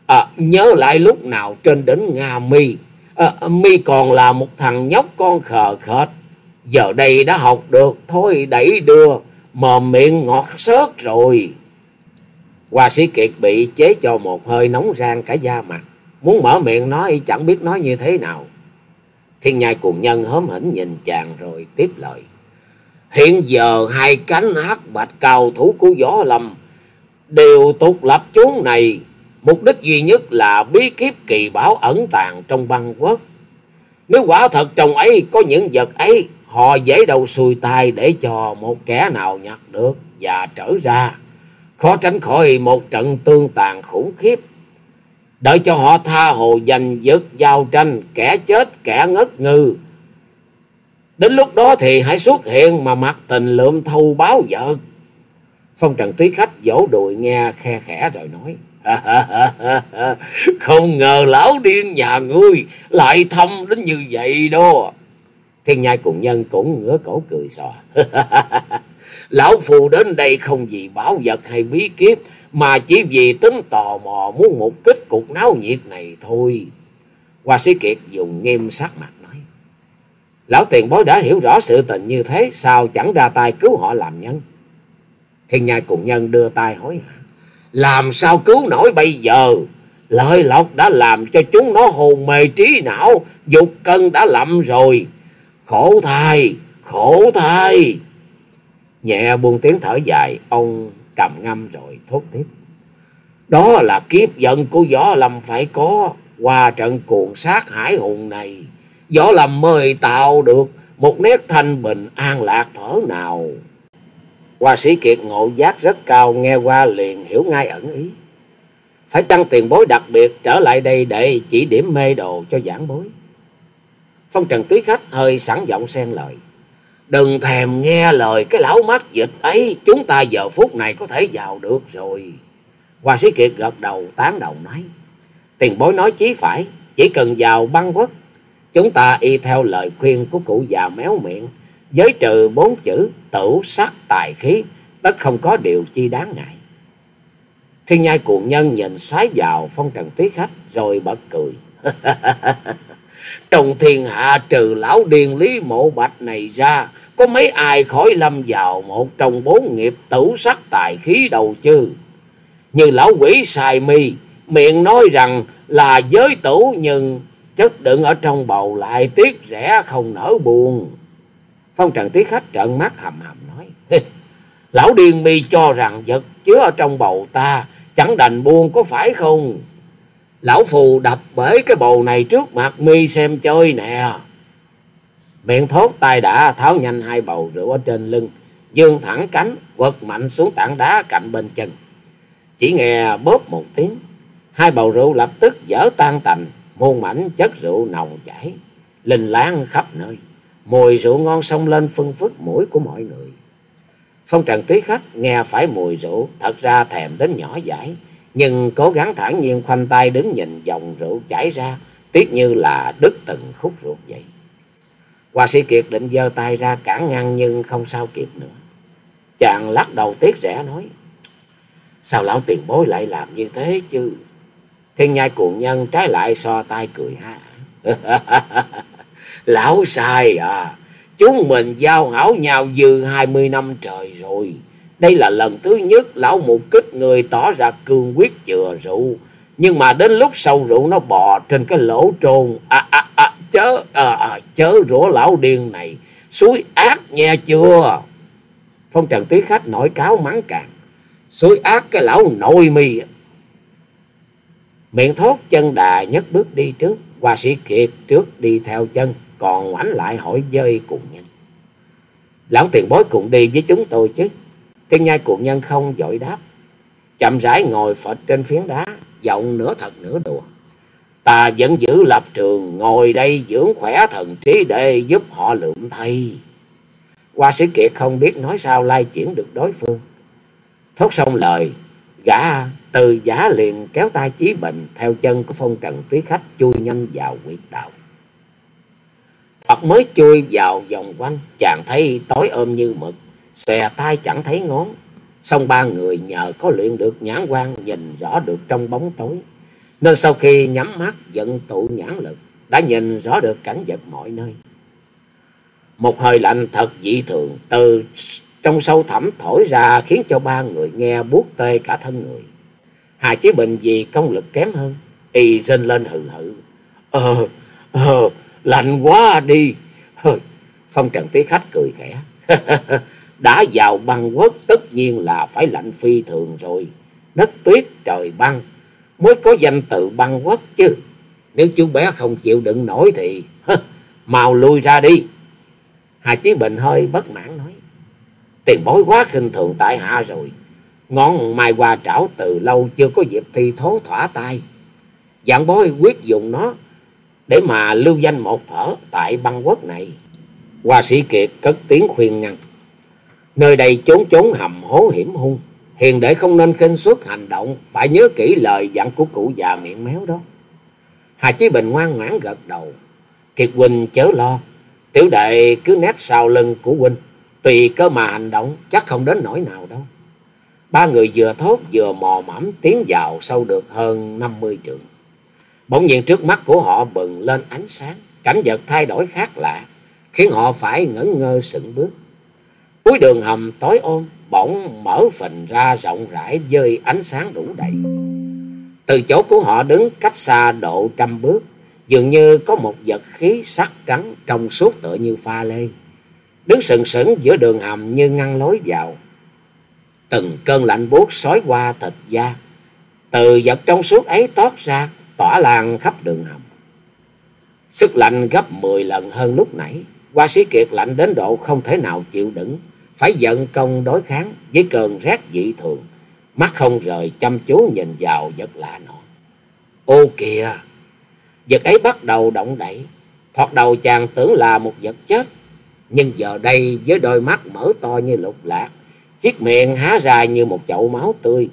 À, nhớ lại lúc nào trên đỉnh Nga Mi. À, Mi còn là một thằng nhóc con khờ khệt. Giờ đây đã học được. Thôi đẩy đưa. Mồm miệng ngọt xớt rồi. Hoa sĩ Kiệt bị chế cho một hơi nóng rang cả da mặt. Muốn mở miệng nói chẳng biết nói như thế nào. Thiên nhai cùng nhân hớm hỉnh nhìn chàng rồi tiếp lời. Hiện giờ hai cánh hát bạch cao thủ của gió Lâm đều tục lập chốn này. Mục đích duy nhất là bí kiếp kỳ bảo ẩn tàng trong băng quốc. Nếu quả thật trong ấy có những vật ấy, họ dễ đầu xuôi tay để cho một kẻ nào nhặt được và trở ra. Khó tránh khỏi một trận tương tàn khủng khiếp. Đợi cho họ tha hồ giành giật giao tranh, kẻ chết kẻ ngất ngư. Đến lúc đó thì hãy xuất hiện mà mặc tình lượm thâu báo vợ. Phong trần túy khách vỗ đùi nghe khe khẽ rồi nói. Không ngờ lão điên nhà ngươi lại thâm đến như vậy đó. Thiên nhai cùng nhân cũng ngửa cổ cười xòa. Lão phù đến đây không vì bảo vật hay bí kiếp, mà chỉ vì tính tò mò muốn một kích cục náo nhiệt này thôi. Hoa sĩ Kiệt dùng nghiêm sắc mặt nói. Lão tiền bối đã hiểu rõ sự tình như thế, sao chẳng ra tay cứu họ làm nhân? Thiên nhai cùng nhân đưa tay hỏi hả? Làm sao cứu nổi bây giờ? Lợi lộc đã làm cho chúng nó hồn mê trí não, dục cân đã lậm rồi. Khổ thai, khổ thai. Nhẹ buông tiếng thở dài, ông trầm ngâm rồi thốt tiếp. Đó là kiếp giận của Võ Lâm phải có qua trận cuồng sát hải hùng này. Võ Lâm mới tạo được một nét thanh bình an lạc thở nào. Hoa sĩ Kiệt ngộ giác rất cao nghe qua liền hiểu ngay ẩn ý. Phải tăng tiền bối đặc biệt trở lại đây để chỉ điểm mê đồ cho giảng bối. Phong trần túy khách hơi sẵn giọng xen lời. Đừng thèm nghe lời cái lão mắt dịch ấy, chúng ta giờ phút này có thể vào được rồi. Hoa sĩ Kiệt gật đầu tán đầu nói. Tiền bối nói chí phải, chỉ cần vào băng quốc. Chúng ta y theo lời khuyên của cụ già méo miệng, giới trừ bốn chữ tửu sắc tài khí, tất không có điều chi đáng ngại. Thiên nhai cuồng nhân nhìn xoáy vào phong trần tuyết khách rồi bật cười. Trong thiên hạ trừ lão điền lý mộ bạch này ra, có mấy ai khỏi lâm vào một trong bốn nghiệp tử sắc tài khí đầu chứ. Như lão quỷ xài mi, miệng nói rằng là giới tử nhưng chất đựng ở trong bầu lại tiếc rẻ không nở buồn. Phong trần tiết khách trợn mắt hầm hầm nói. Lão điên mi cho rằng vật chứa ở trong bầu ta chẳng đành buông có phải không? Lão phù đập bể cái bầu này trước mặt mi xem chơi nè. Miệng thốt tay đã tháo nhanh hai bầu rượu ở trên lưng, dương thẳng cánh, quật mạnh xuống tảng đá cạnh bên chân. Chỉ nghe bóp một tiếng, hai bầu rượu lập tức dở tan tành, muôn mảnh chất rượu nồng chảy, linh láng khắp nơi. Mùi rượu ngon xông lên phân phức mũi của mọi người. Phong trần túy khách nghe phải mùi rượu, thật ra thèm đến nhỏ dãi, nhưng cố gắng thản nhiên khoanh tay đứng nhìn dòng rượu chảy ra, tiếc như là đứt từng khúc ruột vậy. Hoa sĩ Kiệt định giơ tay ra cản ngăn nhưng không sao kịp nữa. Chàng lắc đầu tiếc rẻ nói, sao lão tiền bối lại làm như thế chứ? Thiên nhai cuồng nhân trái lại so tay cười ha. lão sai à, chúng mình giao hảo nhau dư hai mươi năm trời. Đây là lần thứ nhất lão mục kích người tỏ ra cương quyết chừa rượu. Nhưng mà đến lúc sâu rượu nó bò trên cái lỗ trôn. À à à chớ à, à, chớ rủa lão điên này. Suối ác nghe chưa? Phong trần túy khách nổi cáo mắng càng. Suối ác cái lão nội mì. Miệng thốt chân đà nhất bước đi trước. Hoa sĩ kiệt trước đi theo chân. Còn ngoảnh lại hỏi dơi cùng nhân. Lão tiền bối cùng đi với chúng tôi chứ cái nhai cuộn nhân không dội đáp. Chậm rãi ngồi phật trên phiến đá, giọng nửa thật nửa đùa. Ta vẫn giữ lập trường, ngồi đây dưỡng khỏe thần trí để giúp họ lượm thay. Hoa sĩ kiệt không biết nói sao lai chuyển được đối phương. Thốt xong lời, gã từ giả liền kéo tay chí bệnh theo chân của phong trần túy khách chui nhanh vào quyệt đạo. Phật mới chui vào vòng quanh, chàng thấy tối ôm như mực, xòe tay chẳng thấy ngón. Xong ba người nhờ có luyện được nhãn quan nhìn rõ được trong bóng tối. Nên sau khi nhắm mắt dẫn tụ nhãn lực, đã nhìn rõ được cảnh vật mọi nơi. Một hơi lạnh thật dị thường từ trong sâu thẳm thổi ra khiến cho ba người nghe buốt tê cả thân người. Hà Chí Bình vì công lực kém hơn, y rên lên hừ hừ, Ờ, ờ, lạnh quá đi. Phong Trần Tí Khách cười khẽ. Đã vào băng quốc tất nhiên là phải lạnh phi thường rồi. Đất tuyết trời băng, mới có danh từ băng quốc chứ. Nếu chú bé không chịu đựng nổi thì mau lui ra đi. Hà Chí Bình hơi bất mãn nói. Tiền bối quá khinh thường tại hạ rồi. Ngón mai qua trảo từ lâu chưa có dịp thi thố thỏa tay. Dạng bối quyết dùng nó để mà lưu danh một thở tại băng quốc này. Hoa sĩ Kiệt cất tiếng khuyên ngăn. Nơi đây trốn trốn hầm hố hiểm hung. Hiền đệ không nên khinh suất hành động. Phải nhớ kỹ lời dặn của cụ già miệng méo đó. Hà Chí Bình ngoan ngoãn gật đầu. Kiệt Huynh chớ lo. Tiểu đệ cứ nép sau lưng của Huynh. Tùy cơ mà hành động, chắc không đến nỗi nào đâu. Ba người vừa thốt vừa mò mẫm tiến vào sâu được hơn năm mươi trượng. Bỗng nhiên trước mắt của họ bừng lên ánh sáng. Cảnh vật thay đổi khác lạ. Khiến họ phải ngẩn ngơ sững bước. Cuối đường hầm tối ôm, bỗng mở phình ra rộng rãi với ánh sáng đủ đầy. Từ chỗ của họ đứng cách xa độ trăm bước, dường như có một vật khí sắc trắng trong suốt tựa như pha lê. Đứng sừng sững giữa đường hầm như ngăn lối vào. Từng cơn lạnh buốt xói qua thịt da. Từ vật trong suốt ấy toát ra, tỏa lan khắp đường hầm. Sức lạnh gấp 10 lần hơn lúc nãy. qua sĩ kiệt lạnh đến độ không thể nào chịu đựng phải giận công đối kháng với cơn rét dị thường, mắt không rời chăm chú nhìn vào vật lạ nọ. Ô kìa, vật ấy bắt đầu động đậy, thoạt đầu chàng tưởng là một vật chết, nhưng giờ đây với đôi mắt mở to như lục lạc, chiếc miệng há ra như một chậu máu tươi,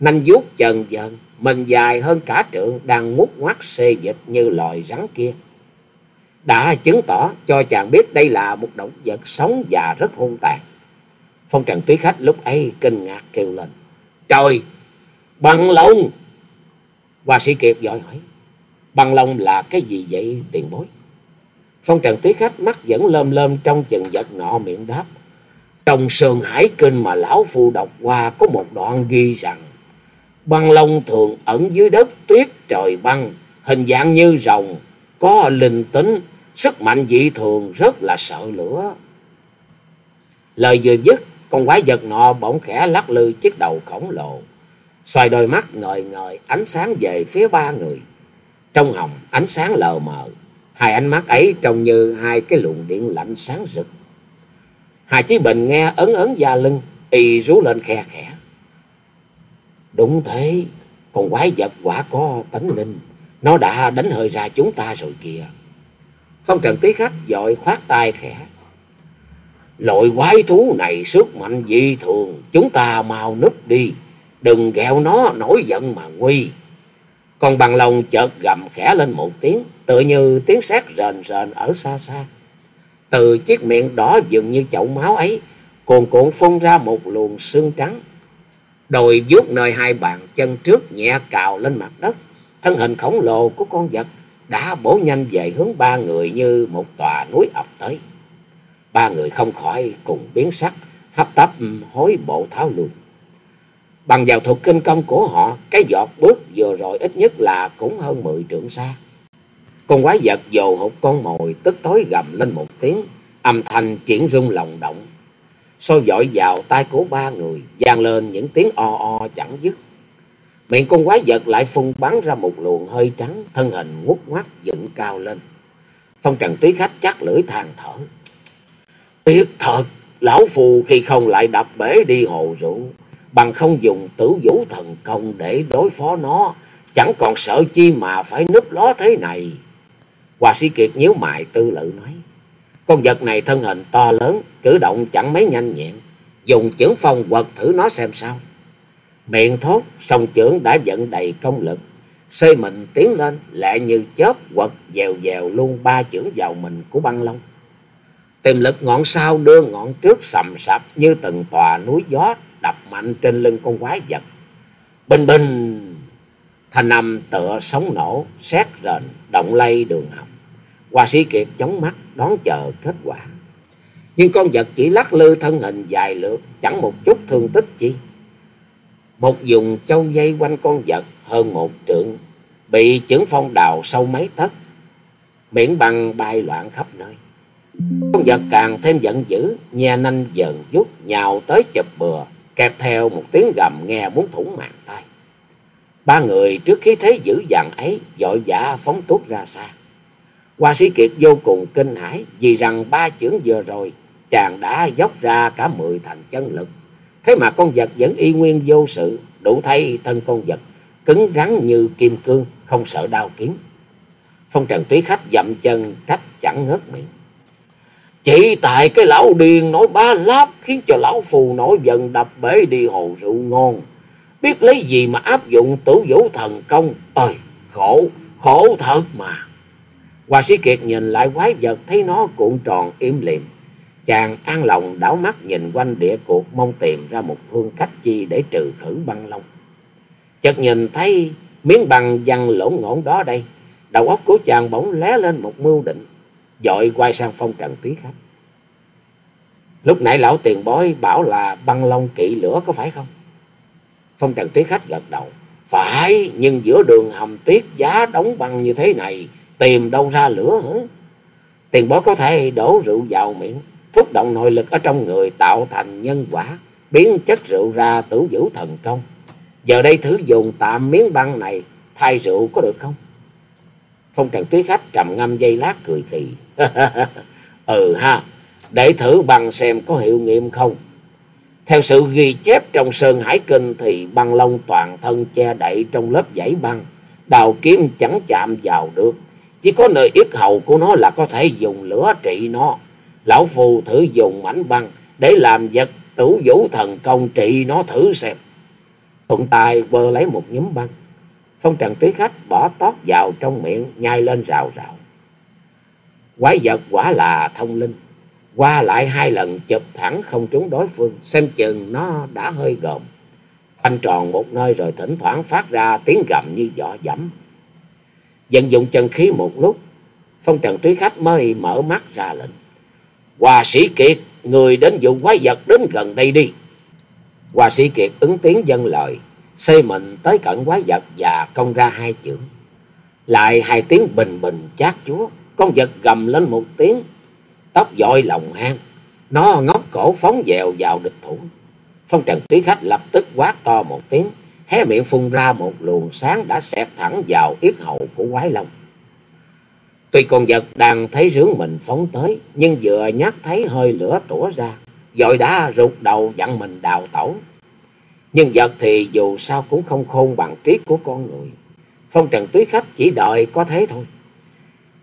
nanh vuốt chần dần, mình dài hơn cả trượng đang mút ngoắt xê dịch như loài rắn kia. Đã chứng tỏ cho chàng biết đây là một động vật sống và rất hung tàn. Phong trần tuyết khách lúc ấy kinh ngạc kêu lên. Trời! Bằng lông! Hoa sĩ Kiệt giỏi hỏi. Bằng lông là cái gì vậy tiền bối? Phong trần tuyết khách mắt vẫn lơm lơm trong chừng vật nọ miệng đáp. Trong sườn hải kinh mà lão phu đọc qua có một đoạn ghi rằng. Băng lông thường ẩn dưới đất tuyết trời băng, hình dạng như rồng, có linh tính, sức mạnh dị thường rất là sợ lửa. Lời vừa dứt, con quái vật nọ bỗng khẽ lắc lư chiếc đầu khổng lồ. xoay đôi mắt ngời ngời ánh sáng về phía ba người. Trong hồng ánh sáng lờ mờ, hai ánh mắt ấy trông như hai cái luồng điện lạnh sáng rực. Hà Chí Bình nghe ấn ấn da lưng, y rú lên khe khẽ. Đúng thế, con quái vật quả có tánh linh, nó đã đánh hơi ra chúng ta rồi kìa. Phong trần tí khách dội khoát tay khẽ. Loại quái thú này sức mạnh dị thường, chúng ta mau núp đi, đừng ghẹo nó nổi giận mà nguy. Còn bằng lòng chợt gầm khẽ lên một tiếng, tựa như tiếng sét rền rền ở xa xa. Từ chiếc miệng đỏ dường như chậu máu ấy, cuồn cuộn phun ra một luồng xương trắng. Đồi vuốt nơi hai bàn chân trước nhẹ cào lên mặt đất, thân hình khổng lồ của con vật đã bổ nhanh về hướng ba người như một tòa núi ập tới. Ba người không khỏi cùng biến sắc, hấp tấp ừ, hối bộ tháo lui. Bằng vào thuật kinh công của họ, cái giọt bước vừa rồi ít nhất là cũng hơn mười trượng xa. Con quái vật dồ hụt con mồi tức tối gầm lên một tiếng, âm thanh chuyển rung lòng động. Sôi dội vào tai của ba người, vang lên những tiếng o o chẳng dứt. Miệng con quái vật lại phun bắn ra một luồng hơi trắng, thân hình ngút ngoắt dựng cao lên. Phong trần túy khách chắc lưỡi than thở. Tiếc thật, lão phù khi không lại đập bể đi hồ rượu, bằng không dùng tử vũ thần công để đối phó nó, chẳng còn sợ chi mà phải núp ló thế này. Hòa sĩ Kiệt nhíu mày tư lự nói. Con vật này thân hình to lớn, cử động chẳng mấy nhanh nhẹn, dùng chưởng phong quật thử nó xem sao. Miệng thốt, song chưởng đã dẫn đầy công lực, xây mình tiến lên, lẹ như chớp quật dèo dèo luôn ba chưởng vào mình của băng long. Tìm lực ngọn sao đưa ngọn trước sầm sập như từng tòa núi gió đập mạnh trên lưng con quái vật. Bình bình, thanh âm tựa sóng nổ, xét rền, động lay đường hầm. Hoa sĩ Kiệt chống mắt đón chờ kết quả. Nhưng con vật chỉ lắc lư thân hình dài lượt, chẳng một chút thương tích chi. Một dùng châu dây quanh con vật hơn một trượng, bị chưởng phong đào sâu mấy tấc, miệng bằng bay loạn khắp nơi. Con vật càng thêm giận dữ, nhe nanh dần dút, nhào tới chụp bừa, kẹp theo một tiếng gầm nghe muốn thủng mạng tay. Ba người trước khí thế dữ dằn ấy, dội vã phóng tuốt ra xa. Hoa sĩ Kiệt vô cùng kinh hãi vì rằng ba chưởng vừa rồi, chàng đã dốc ra cả mười thành chân lực. Thế mà con vật vẫn y nguyên vô sự, đủ thấy thân con vật, cứng rắn như kim cương, không sợ đau kiếm. Phong trần túy khách dậm chân trách chẳng ngớt miệng. Chỉ tại cái lão điên nói ba láp khiến cho lão phù nổi giận đập bể đi hồ rượu ngon. Biết lấy gì mà áp dụng tử vũ thần công. Ơi, khổ, khổ thật mà. Hoa sĩ Kiệt nhìn lại quái vật thấy nó cuộn tròn im liệm. Chàng an lòng đảo mắt nhìn quanh địa cuộc mong tìm ra một phương cách chi để trừ khử băng long. Chợt nhìn thấy miếng băng văng lỗ ngổn đó đây. Đầu óc của chàng bỗng lé lên một mưu định. Dội quay sang phong trần túy khách. Lúc nãy lão tiền bói bảo là băng long kỵ lửa có phải không? Phong trần túy khách gật đầu. Phải, nhưng giữa đường hầm tuyết giá đóng băng như thế này, tìm đâu ra lửa hả? Tiền bói có thể đổ rượu vào miệng, thúc động nội lực ở trong người tạo thành nhân quả, biến chất rượu ra tử vũ thần công. Giờ đây thử dùng tạm miếng băng này thay rượu có được không? Phong trần túy khách trầm ngâm dây lát cười kỳ ừ ha, để thử băng xem có hiệu nghiệm không. Theo sự ghi chép trong Sơn Hải Kinh thì băng long toàn thân che đậy trong lớp dãy băng, đào kiếm chẳng chạm vào được. Chỉ có nơi yết hầu của nó là có thể dùng lửa trị nó. Lão Phù thử dùng mảnh băng để làm vật tử vũ thần công trị nó thử xem. Thuận tài vơ lấy một nhúm băng. Phong trần túy khách bỏ tót vào trong miệng nhai lên rào rào. Quái vật quả là thông linh. Qua lại hai lần chụp thẳng không trúng đối phương. Xem chừng nó đã hơi gồm. Khoanh tròn một nơi rồi thỉnh thoảng phát ra tiếng gầm như giỏ dẫm. Vận dụng chân khí một lúc. Phong trần túy khách mới mở mắt ra lệnh. Hòa sĩ Kiệt, người đến vụ quái vật đến gần đây đi. Hòa sĩ Kiệt ứng tiếng dân lời, xây mình tới cận quái vật và công ra hai chưởng. Lại hai tiếng bình bình chát chúa, con vật gầm lên một tiếng, tóc dội lòng hang. Nó ngóc cổ phóng dèo vào địch thủ. Phong trần túy khách lập tức quát to một tiếng, hé miệng phun ra một luồng sáng đã xẹt thẳng vào yết hậu của quái long. Tuy con vật đang thấy rướng mình phóng tới, nhưng vừa nhắc thấy hơi lửa tủa ra, vội đã rụt đầu dặn mình đào tẩu. Nhưng vật thì dù sao cũng không khôn bằng trí của con người. Phong trần túy khách chỉ đợi có thế thôi.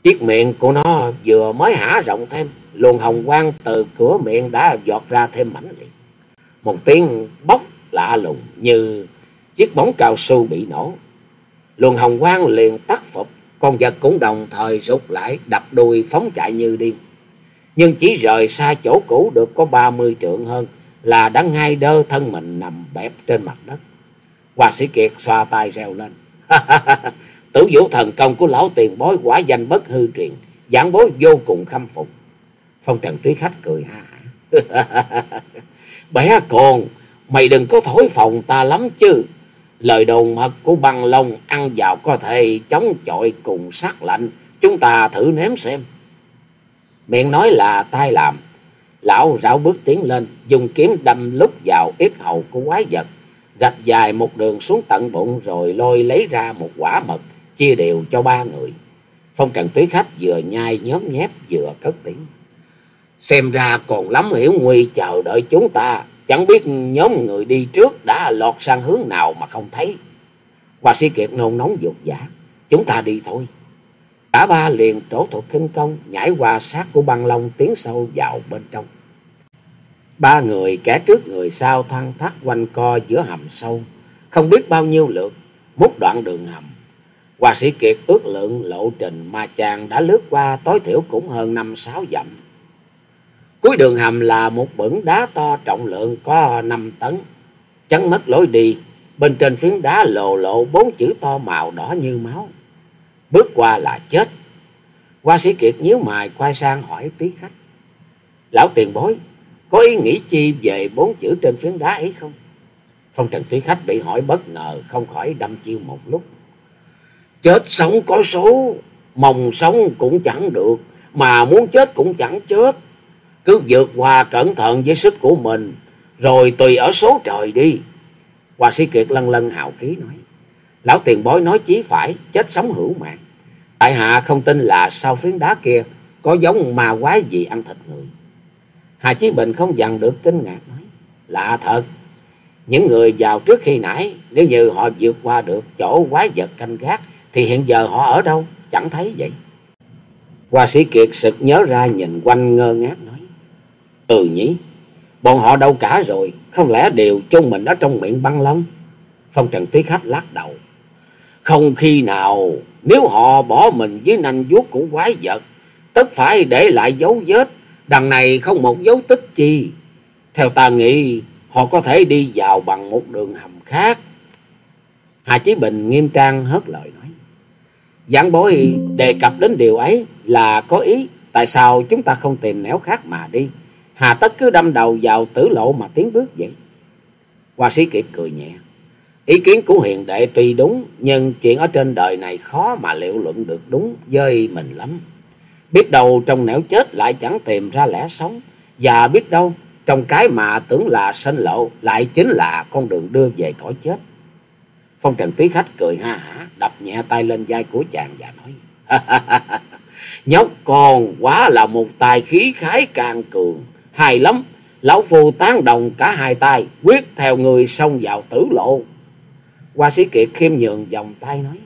Chiếc miệng của nó vừa mới hả rộng thêm, luồng hồng quang từ cửa miệng đã giọt ra thêm mãnh liệt. Một tiếng bốc lạ lùng như chiếc bóng cao su bị nổ. Luồng hồng quang liền tắt phục, con vật cũng đồng thời rút lại đập đuôi phóng chạy như điên. Nhưng chỉ rời xa chỗ cũ được có ba mươi trượng hơn là đã ngay đơ thân mình nằm bẹp trên mặt đất. Hoa sĩ Kiệt xoa tay reo lên. Tử vũ thần công của lão tiền bối quả danh bất hư truyền, giảng bối vô cùng khâm phục. Phong trần túy khách cười ha hả. Bé con, mày đừng có thối phòng ta lắm chứ. Lời đồn mật của băng long ăn vào có thể chống chọi cùng sắc lạnh. Chúng ta thử nếm xem. Miệng nói là tai làm. Lão rảo bước tiến lên, dùng kiếm đâm lúc vào yết hầu của quái vật. Rạch dài một đường xuống tận bụng rồi lôi lấy ra một quả mật, chia đều cho ba người. Phong trần túy khách vừa nhai nhóm nhép vừa cất tiếng. Xem ra còn lắm hiểu nguy chờ đợi chúng ta. Chẳng biết nhóm người đi trước đã lọt sang hướng nào mà không thấy. Hoa sĩ Kiệt nôn nóng dục giả. Chúng ta đi thôi. Cả ba liền trổ thuật kinh công, nhảy qua sát của băng long tiến sâu vào bên trong. Ba người kẻ trước người sau thoăn thắt quanh co giữa hầm sâu, không biết bao nhiêu lượt, mút đoạn đường hầm. Hoàng sĩ Kiệt ước lượng lộ trình mà chàng đã lướt qua tối thiểu cũng hơn năm sáu dặm. Cuối đường hầm là một bửng đá to trọng lượng có năm tấn, chắn mất lối đi, bên trên phiến đá lộ lộ bốn chữ to màu đỏ như máu. Bước qua là chết. Hoàng sĩ Kiệt nhíu mày quay sang hỏi túy khách. Lão tiền bối, có ý nghĩ chi về bốn chữ trên phiến đá ấy không? Phong trần túy khách bị hỏi bất ngờ, không khỏi đâm chiêu một lúc. Chết sống có số, mong sống cũng chẳng được, mà muốn chết cũng chẳng chết. Cứ vượt qua cẩn thận với sức của mình, rồi tùy ở số trời đi. Hoa sĩ Kiệt lân lân hào khí nói. Lão tiền bối nói chí phải, chết sống hữu mạng. Tại hạ không tin là sau phiến đá kia có giống ma quái gì ăn thịt người. Hà Chí Bình không dằn được kinh ngạc nói. Lạ thật, những người vào trước khi nãy, nếu như họ vượt qua được chỗ quái vật canh gác, thì hiện giờ họ ở đâu? Chẳng thấy vậy. Hoa sĩ Kiệt sực nhớ ra nhìn quanh ngơ ngác nói. Ừ nhỉ, bọn họ đâu cả rồi, không lẽ đều chôn mình ở trong miệng băng long? Phong Trần Túy Khách lắc đầu. Không khi nào, nếu họ bỏ mình dưới nanh vuốt của quái vật, tất phải để lại dấu vết, đằng này không một dấu tích chi. Theo ta nghĩ, họ có thể đi vào bằng một đường hầm khác. Hà Chí Bình nghiêm trang hớt lời nói. Giảng bối đề cập đến điều ấy là có ý, tại sao chúng ta không tìm nẻo khác mà đi. Hà tất cứ đâm đầu vào tử lộ mà tiến bước vậy. Hoa sĩ kiệt cười nhẹ. Ý kiến của hiền đệ tuy đúng, nhưng chuyện ở trên đời này khó mà liệu luận được đúng với mình lắm. Biết đâu trong nẻo chết lại chẳng tìm ra lẽ sống, và biết đâu trong cái mà tưởng là sinh lộ lại chính là con đường đưa về cõi chết. Phong Trần Túy Khách cười ha hả, đập nhẹ tay lên vai của chàng và nói. Nhóc con quá là một tài khí khái càng cường, hay lắm. Lão Phu tán đồng cả hai tay, quyết theo người xông vào tử lộ. Hoa sĩ Kiệt khiêm nhường vòng tay nói.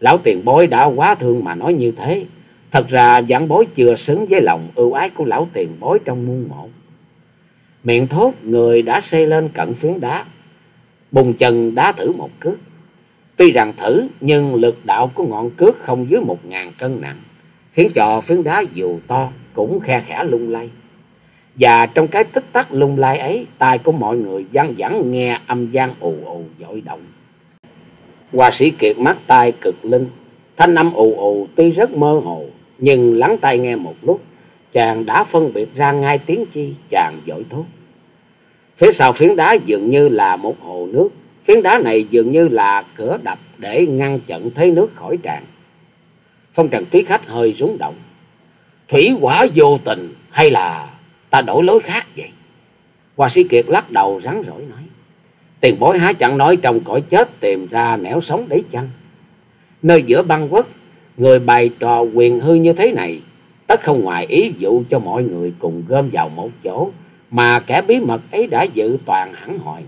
Lão tiền bối đã quá thương mà nói như thế. Thật ra giảng bối chưa xứng với lòng ưu ái của lão tiền bối trong muôn mộ. Miệng thốt người đã xây lên cận phiến đá. Bùng chân đá thử một cước. Tuy rằng thử nhưng lực đạo của ngọn cước không dưới một ngàn cân nặng. Khiến cho phiến đá dù to cũng khe khẽ lung lay. Và trong cái tích tắc lung lay ấy, tai của mọi người văng vẳng nghe âm gian ù ù dội động. Hoa sĩ Kiệt mắt tai cực linh, thanh âm ù ù tuy rất mơ hồ, nhưng lắng tai nghe một lúc, chàng đã phân biệt ra ngay tiếng chi, chàng dội thốt. Phía sau phiến đá dường như là một hồ nước, phiến đá này dường như là cửa đập để ngăn chặn thế nước khỏi tràn. Phong trần túy khách hơi rúng động. Thủy quả vô tình hay là ta đổi lối khác vậy? Hoa sĩ Kiệt lắc đầu rắn rỏi nói. Tiền bối há chẳng nói trong cõi chết tìm ra nẻo sống đấy chăng? Nơi giữa băng quốc, người bày trò quyền hư như thế này, tất không ngoài ý dụ cho mọi người cùng gom vào một chỗ, mà kẻ bí mật ấy đã dự toàn hẳn hỏi.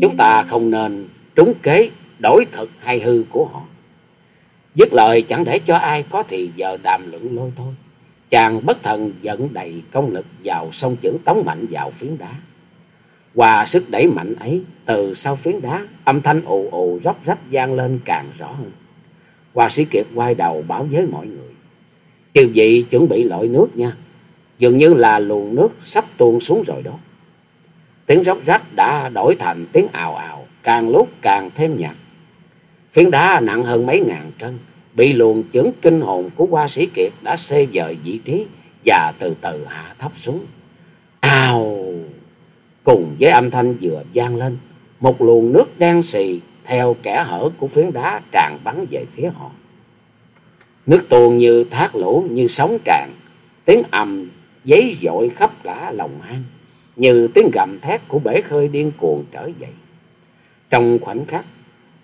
Chúng ta không nên trúng kế, đổi thật hay hư của họ. Dứt lời chẳng để cho ai có thì giờ đàm luận lôi thôi. Chàng bất thần dẫn đầy công lực vào sông chữ tống mạnh vào phiến đá. Qua sức đẩy mạnh ấy, từ sau phiến đá, âm thanh ù ù róc rách vang lên càng rõ hơn. Hoa sĩ Kiệt quay đầu bảo với mọi người. Kiều vị chuẩn bị lội nước nha. Dường như là luồng nước sắp tuôn xuống rồi đó. Tiếng róc rách đã đổi thành tiếng ào ào, càng lúc càng thêm nhạt. Phiến đá nặng hơn mấy ngàn cân, bị luồng chưởng kinh hồn của hoa sĩ Kiệt đã xê dời vị trí và từ từ hạ thấp xuống. Ào! Cùng với âm thanh vừa vang lên, một luồng nước đen xì theo kẻ hở của phiến đá tràn bắn về phía họ. Nước tuôn như thác lũ, như sóng tràn, tiếng ầm giấy dội khắp cả lòng hang, như tiếng gầm thét của bể khơi điên cuồng trở dậy. Trong khoảnh khắc,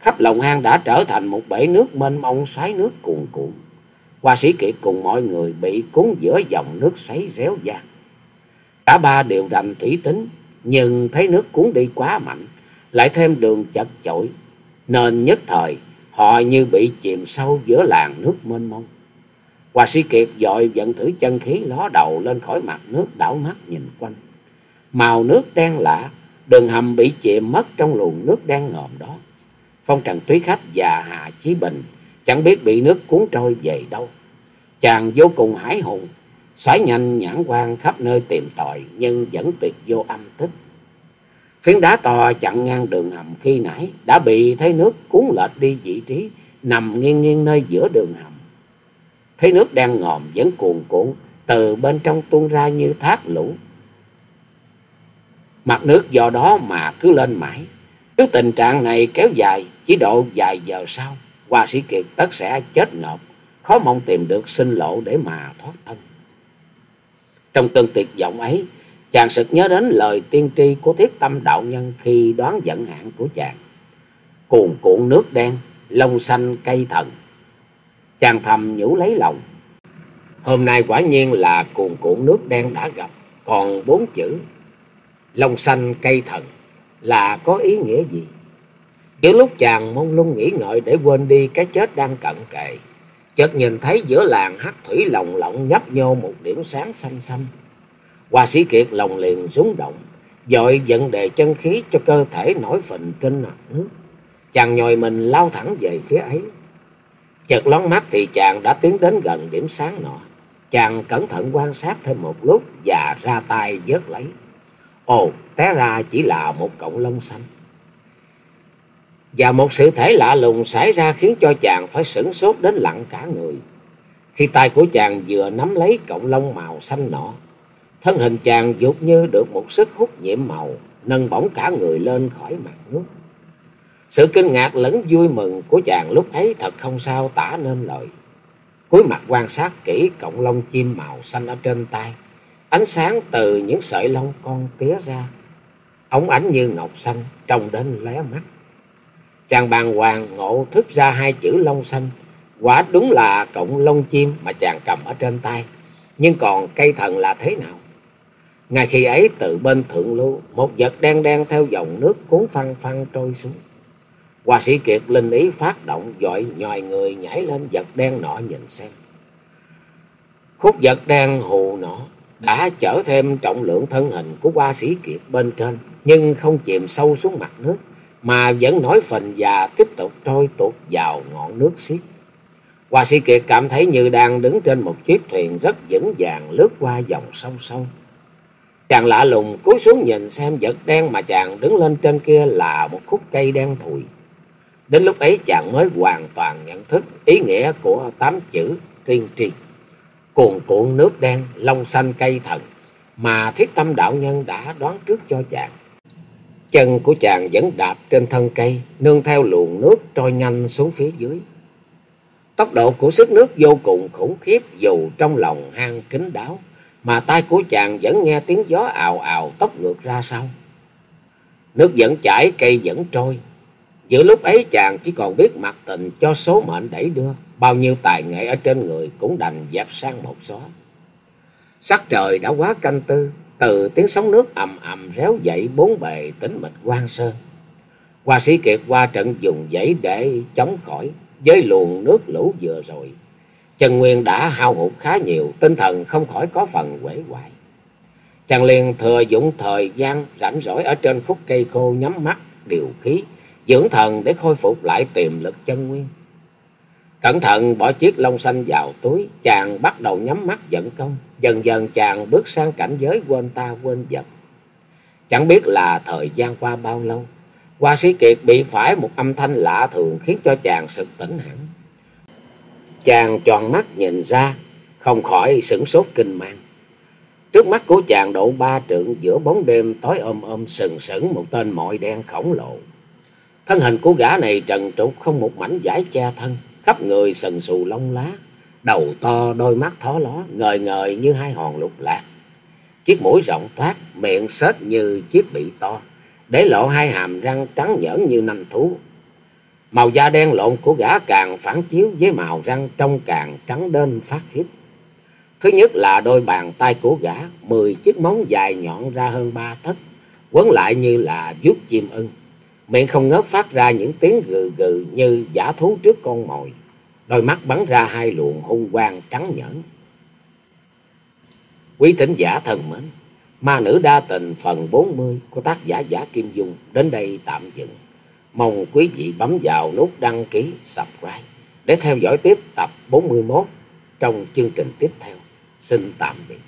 khắp lòng hang đã trở thành một bể nước mênh mông xoáy nước cuồn cuộn. Hoa sĩ kiệt cùng mọi người bị cuốn giữa dòng nước xoáy réo vang Cả ba đều rành thủy tính, nhưng thấy nước cuốn đi quá mạnh, lại thêm đường chật chội, nên nhất thời họ như bị chìm sâu giữa làng nước mênh mông. Hòa sĩ kiệt dội dẫn thử chân khí ló đầu lên khỏi mặt nước đảo mắt nhìn quanh. Màu nước đen lạ, đường hầm bị chìm mất trong luồng nước đen ngòm đó. Phong trần túy khách và Hà Chí Bình chẳng biết bị nước cuốn trôi về đâu. Chàng vô cùng hãi hùng, xoáy nhanh nhãn quan khắp nơi tìm tòi nhưng vẫn tuyệt vô âm tích. Phiến đá to chặn ngang đường hầm khi nãy đã bị thấy nước cuốn lệch đi vị trí nằm nghiêng nghiêng nơi giữa đường hầm. Thấy nước đen ngòm vẫn cuồn cuộn từ bên trong tuôn ra như thác lũ. Mặt nước do đó mà cứ lên mãi. Nếu tình trạng này kéo dài chỉ độ vài giờ sau, Hoa Sĩ Kiệt tất sẽ chết ngợp, khó mong tìm được sinh lộ để mà thoát thân. Trong cơn tuyệt vọng ấy, chàng sực nhớ đến lời tiên tri của thiết tâm đạo nhân khi đoán vận hạn của chàng. Cuồn cuộn nước đen, lông xanh cây thần. Chàng thầm nhủ lấy lòng. Hôm nay quả nhiên là cuồn cuộn nước đen đã gặp, còn bốn chữ lông xanh cây thần là có ý nghĩa gì? Giữa lúc chàng mong lung nghĩ ngợi để quên đi cái chết đang cận kề, chợt nhìn thấy giữa làng hắc thủy lồng lộng nhấp nhô một điểm sáng xanh xanh. Hoa sĩ kiệt lòng liền rúng động, dội dẫn đề chân khí cho cơ thể nổi phình trên mặt nước. Chàng nhồi mình lao thẳng về phía ấy. Chợt lón mắt thì chàng đã tiến đến gần điểm sáng nọ. Chàng cẩn thận quan sát thêm một lúc và ra tay vớt lấy. Ồ, té ra chỉ là một cọng lông xanh. Và một sự thể lạ lùng xảy ra khiến cho chàng phải sửng sốt đến lặng cả người. Khi tay của chàng vừa nắm lấy cọng lông màu xanh nọ, thân hình chàng dục như được một sức hút nhiễm màu, nâng bổng cả người lên khỏi mặt nước. Sự kinh ngạc lẫn vui mừng của chàng lúc ấy thật không sao tả nên lời. Cúi mặt quan sát kỹ cọng lông chim màu xanh ở trên tay. Ánh sáng từ những sợi lông con tía ra. Ống ánh như ngọc xanh, trông đến lóe mắt. Chàng bàng hoàng ngộ thức ra hai chữ lông xanh. Quả đúng là cọng lông chim mà chàng cầm ở trên tay. Nhưng còn cây thần là thế nào? Ngay khi ấy từ bên thượng lưu, một vật đen đen theo dòng nước cuốn phăng phăng trôi xuống. Hoa sĩ Kiệt linh ý phát động, dội nhòi người nhảy lên vật đen nọ nhìn xem. Khúc vật đen hù nọ đã chở thêm trọng lượng thân hình của hoa sĩ Kiệt bên trên, nhưng không chìm sâu xuống mặt nước, mà vẫn nổi phình và tiếp tục trôi tuột vào ngọn nước xiết. Hoa sĩ Kiệt cảm thấy như đang đứng trên một chiếc thuyền rất vững vàng lướt qua dòng sông sâu. Chàng lạ lùng cúi xuống nhìn xem vật đen mà chàng đứng lên trên kia là một khúc cây đen thùi. Đến lúc ấy chàng mới hoàn toàn nhận thức ý nghĩa của tám chữ tiên tri. Cuồn cuộn nước đen, lông xanh cây thần mà thiết tâm đạo nhân đã đoán trước cho chàng. Chân của chàng vẫn đạp trên thân cây, nương theo luồng nước trôi nhanh xuống phía dưới. Tốc độ của sức nước vô cùng khủng khiếp dù trong lòng hang kín đáo, mà tai của chàng vẫn nghe tiếng gió ào ào tốc ngược ra sau. Nước vẫn chảy, cây vẫn trôi. Giữa lúc ấy chàng chỉ còn biết mặc tình cho số mệnh đẩy đưa. Bao nhiêu tài nghệ ở trên người cũng đành dẹp sang một xó. Sắc trời đã quá canh tư. Từ tiếng sóng nước ầm ầm réo dậy bốn bề tĩnh mịch quan sơn. Hoa sĩ Kiệt qua trận dùng dãy để chống khỏi với luồng nước lũ vừa rồi. Trần Nguyên đã hao hụt khá nhiều, tinh thần không khỏi có phần quể hoại. Chàng liền thừa dụng thời gian rảnh rỗi ở trên khúc cây khô nhắm mắt, điều khí, dưỡng thần để khôi phục lại tiềm lực chân nguyên. Cẩn thận bỏ chiếc lông xanh vào túi, chàng bắt đầu nhắm mắt dẫn công. Dần dần chàng bước sang cảnh giới quên ta quên vật. Chẳng biết là thời gian qua bao lâu, Hoa sĩ Kiệt bị phải một âm thanh lạ thường khiến cho chàng sực tỉnh hẳn. Chàng tròn mắt nhìn ra, không khỏi sửng sốt kinh mang. Trước mắt của chàng độ ba trượng giữa bóng đêm tối ôm ôm sừng sững một tên mọi đen khổng lồ. Thân hình của gã này trần trục không một mảnh giải che thân, khắp người sần sù lông lá, đầu to đôi mắt thó ló, ngời ngời như hai hòn lục lạc. Chiếc mũi rộng toát, miệng xếch như chiếc bị to, để lộ hai hàm răng trắng nhẫn như nanh thú. Màu da đen lộn của gã càng phản chiếu với màu răng trong càng trắng đên phát khiếp. Thứ nhất là đôi bàn tay của gã, mười chiếc móng dài nhọn ra hơn ba tấc, quấn lại như là vuốt chim ưng. Miệng không ngớt phát ra những tiếng gừ gừ như giả thú trước con mồi. Đôi mắt bắn ra hai luồng hung quang trắng nhẫn. Quý thính giả thân mến, ma nữ đa tình phần 40 của tác giả Giả Kim Dung đến đây tạm dừng. Mong quý vị bấm vào nút đăng ký, subscribe để theo dõi tiếp tập 41 trong chương trình tiếp theo. Xin tạm biệt.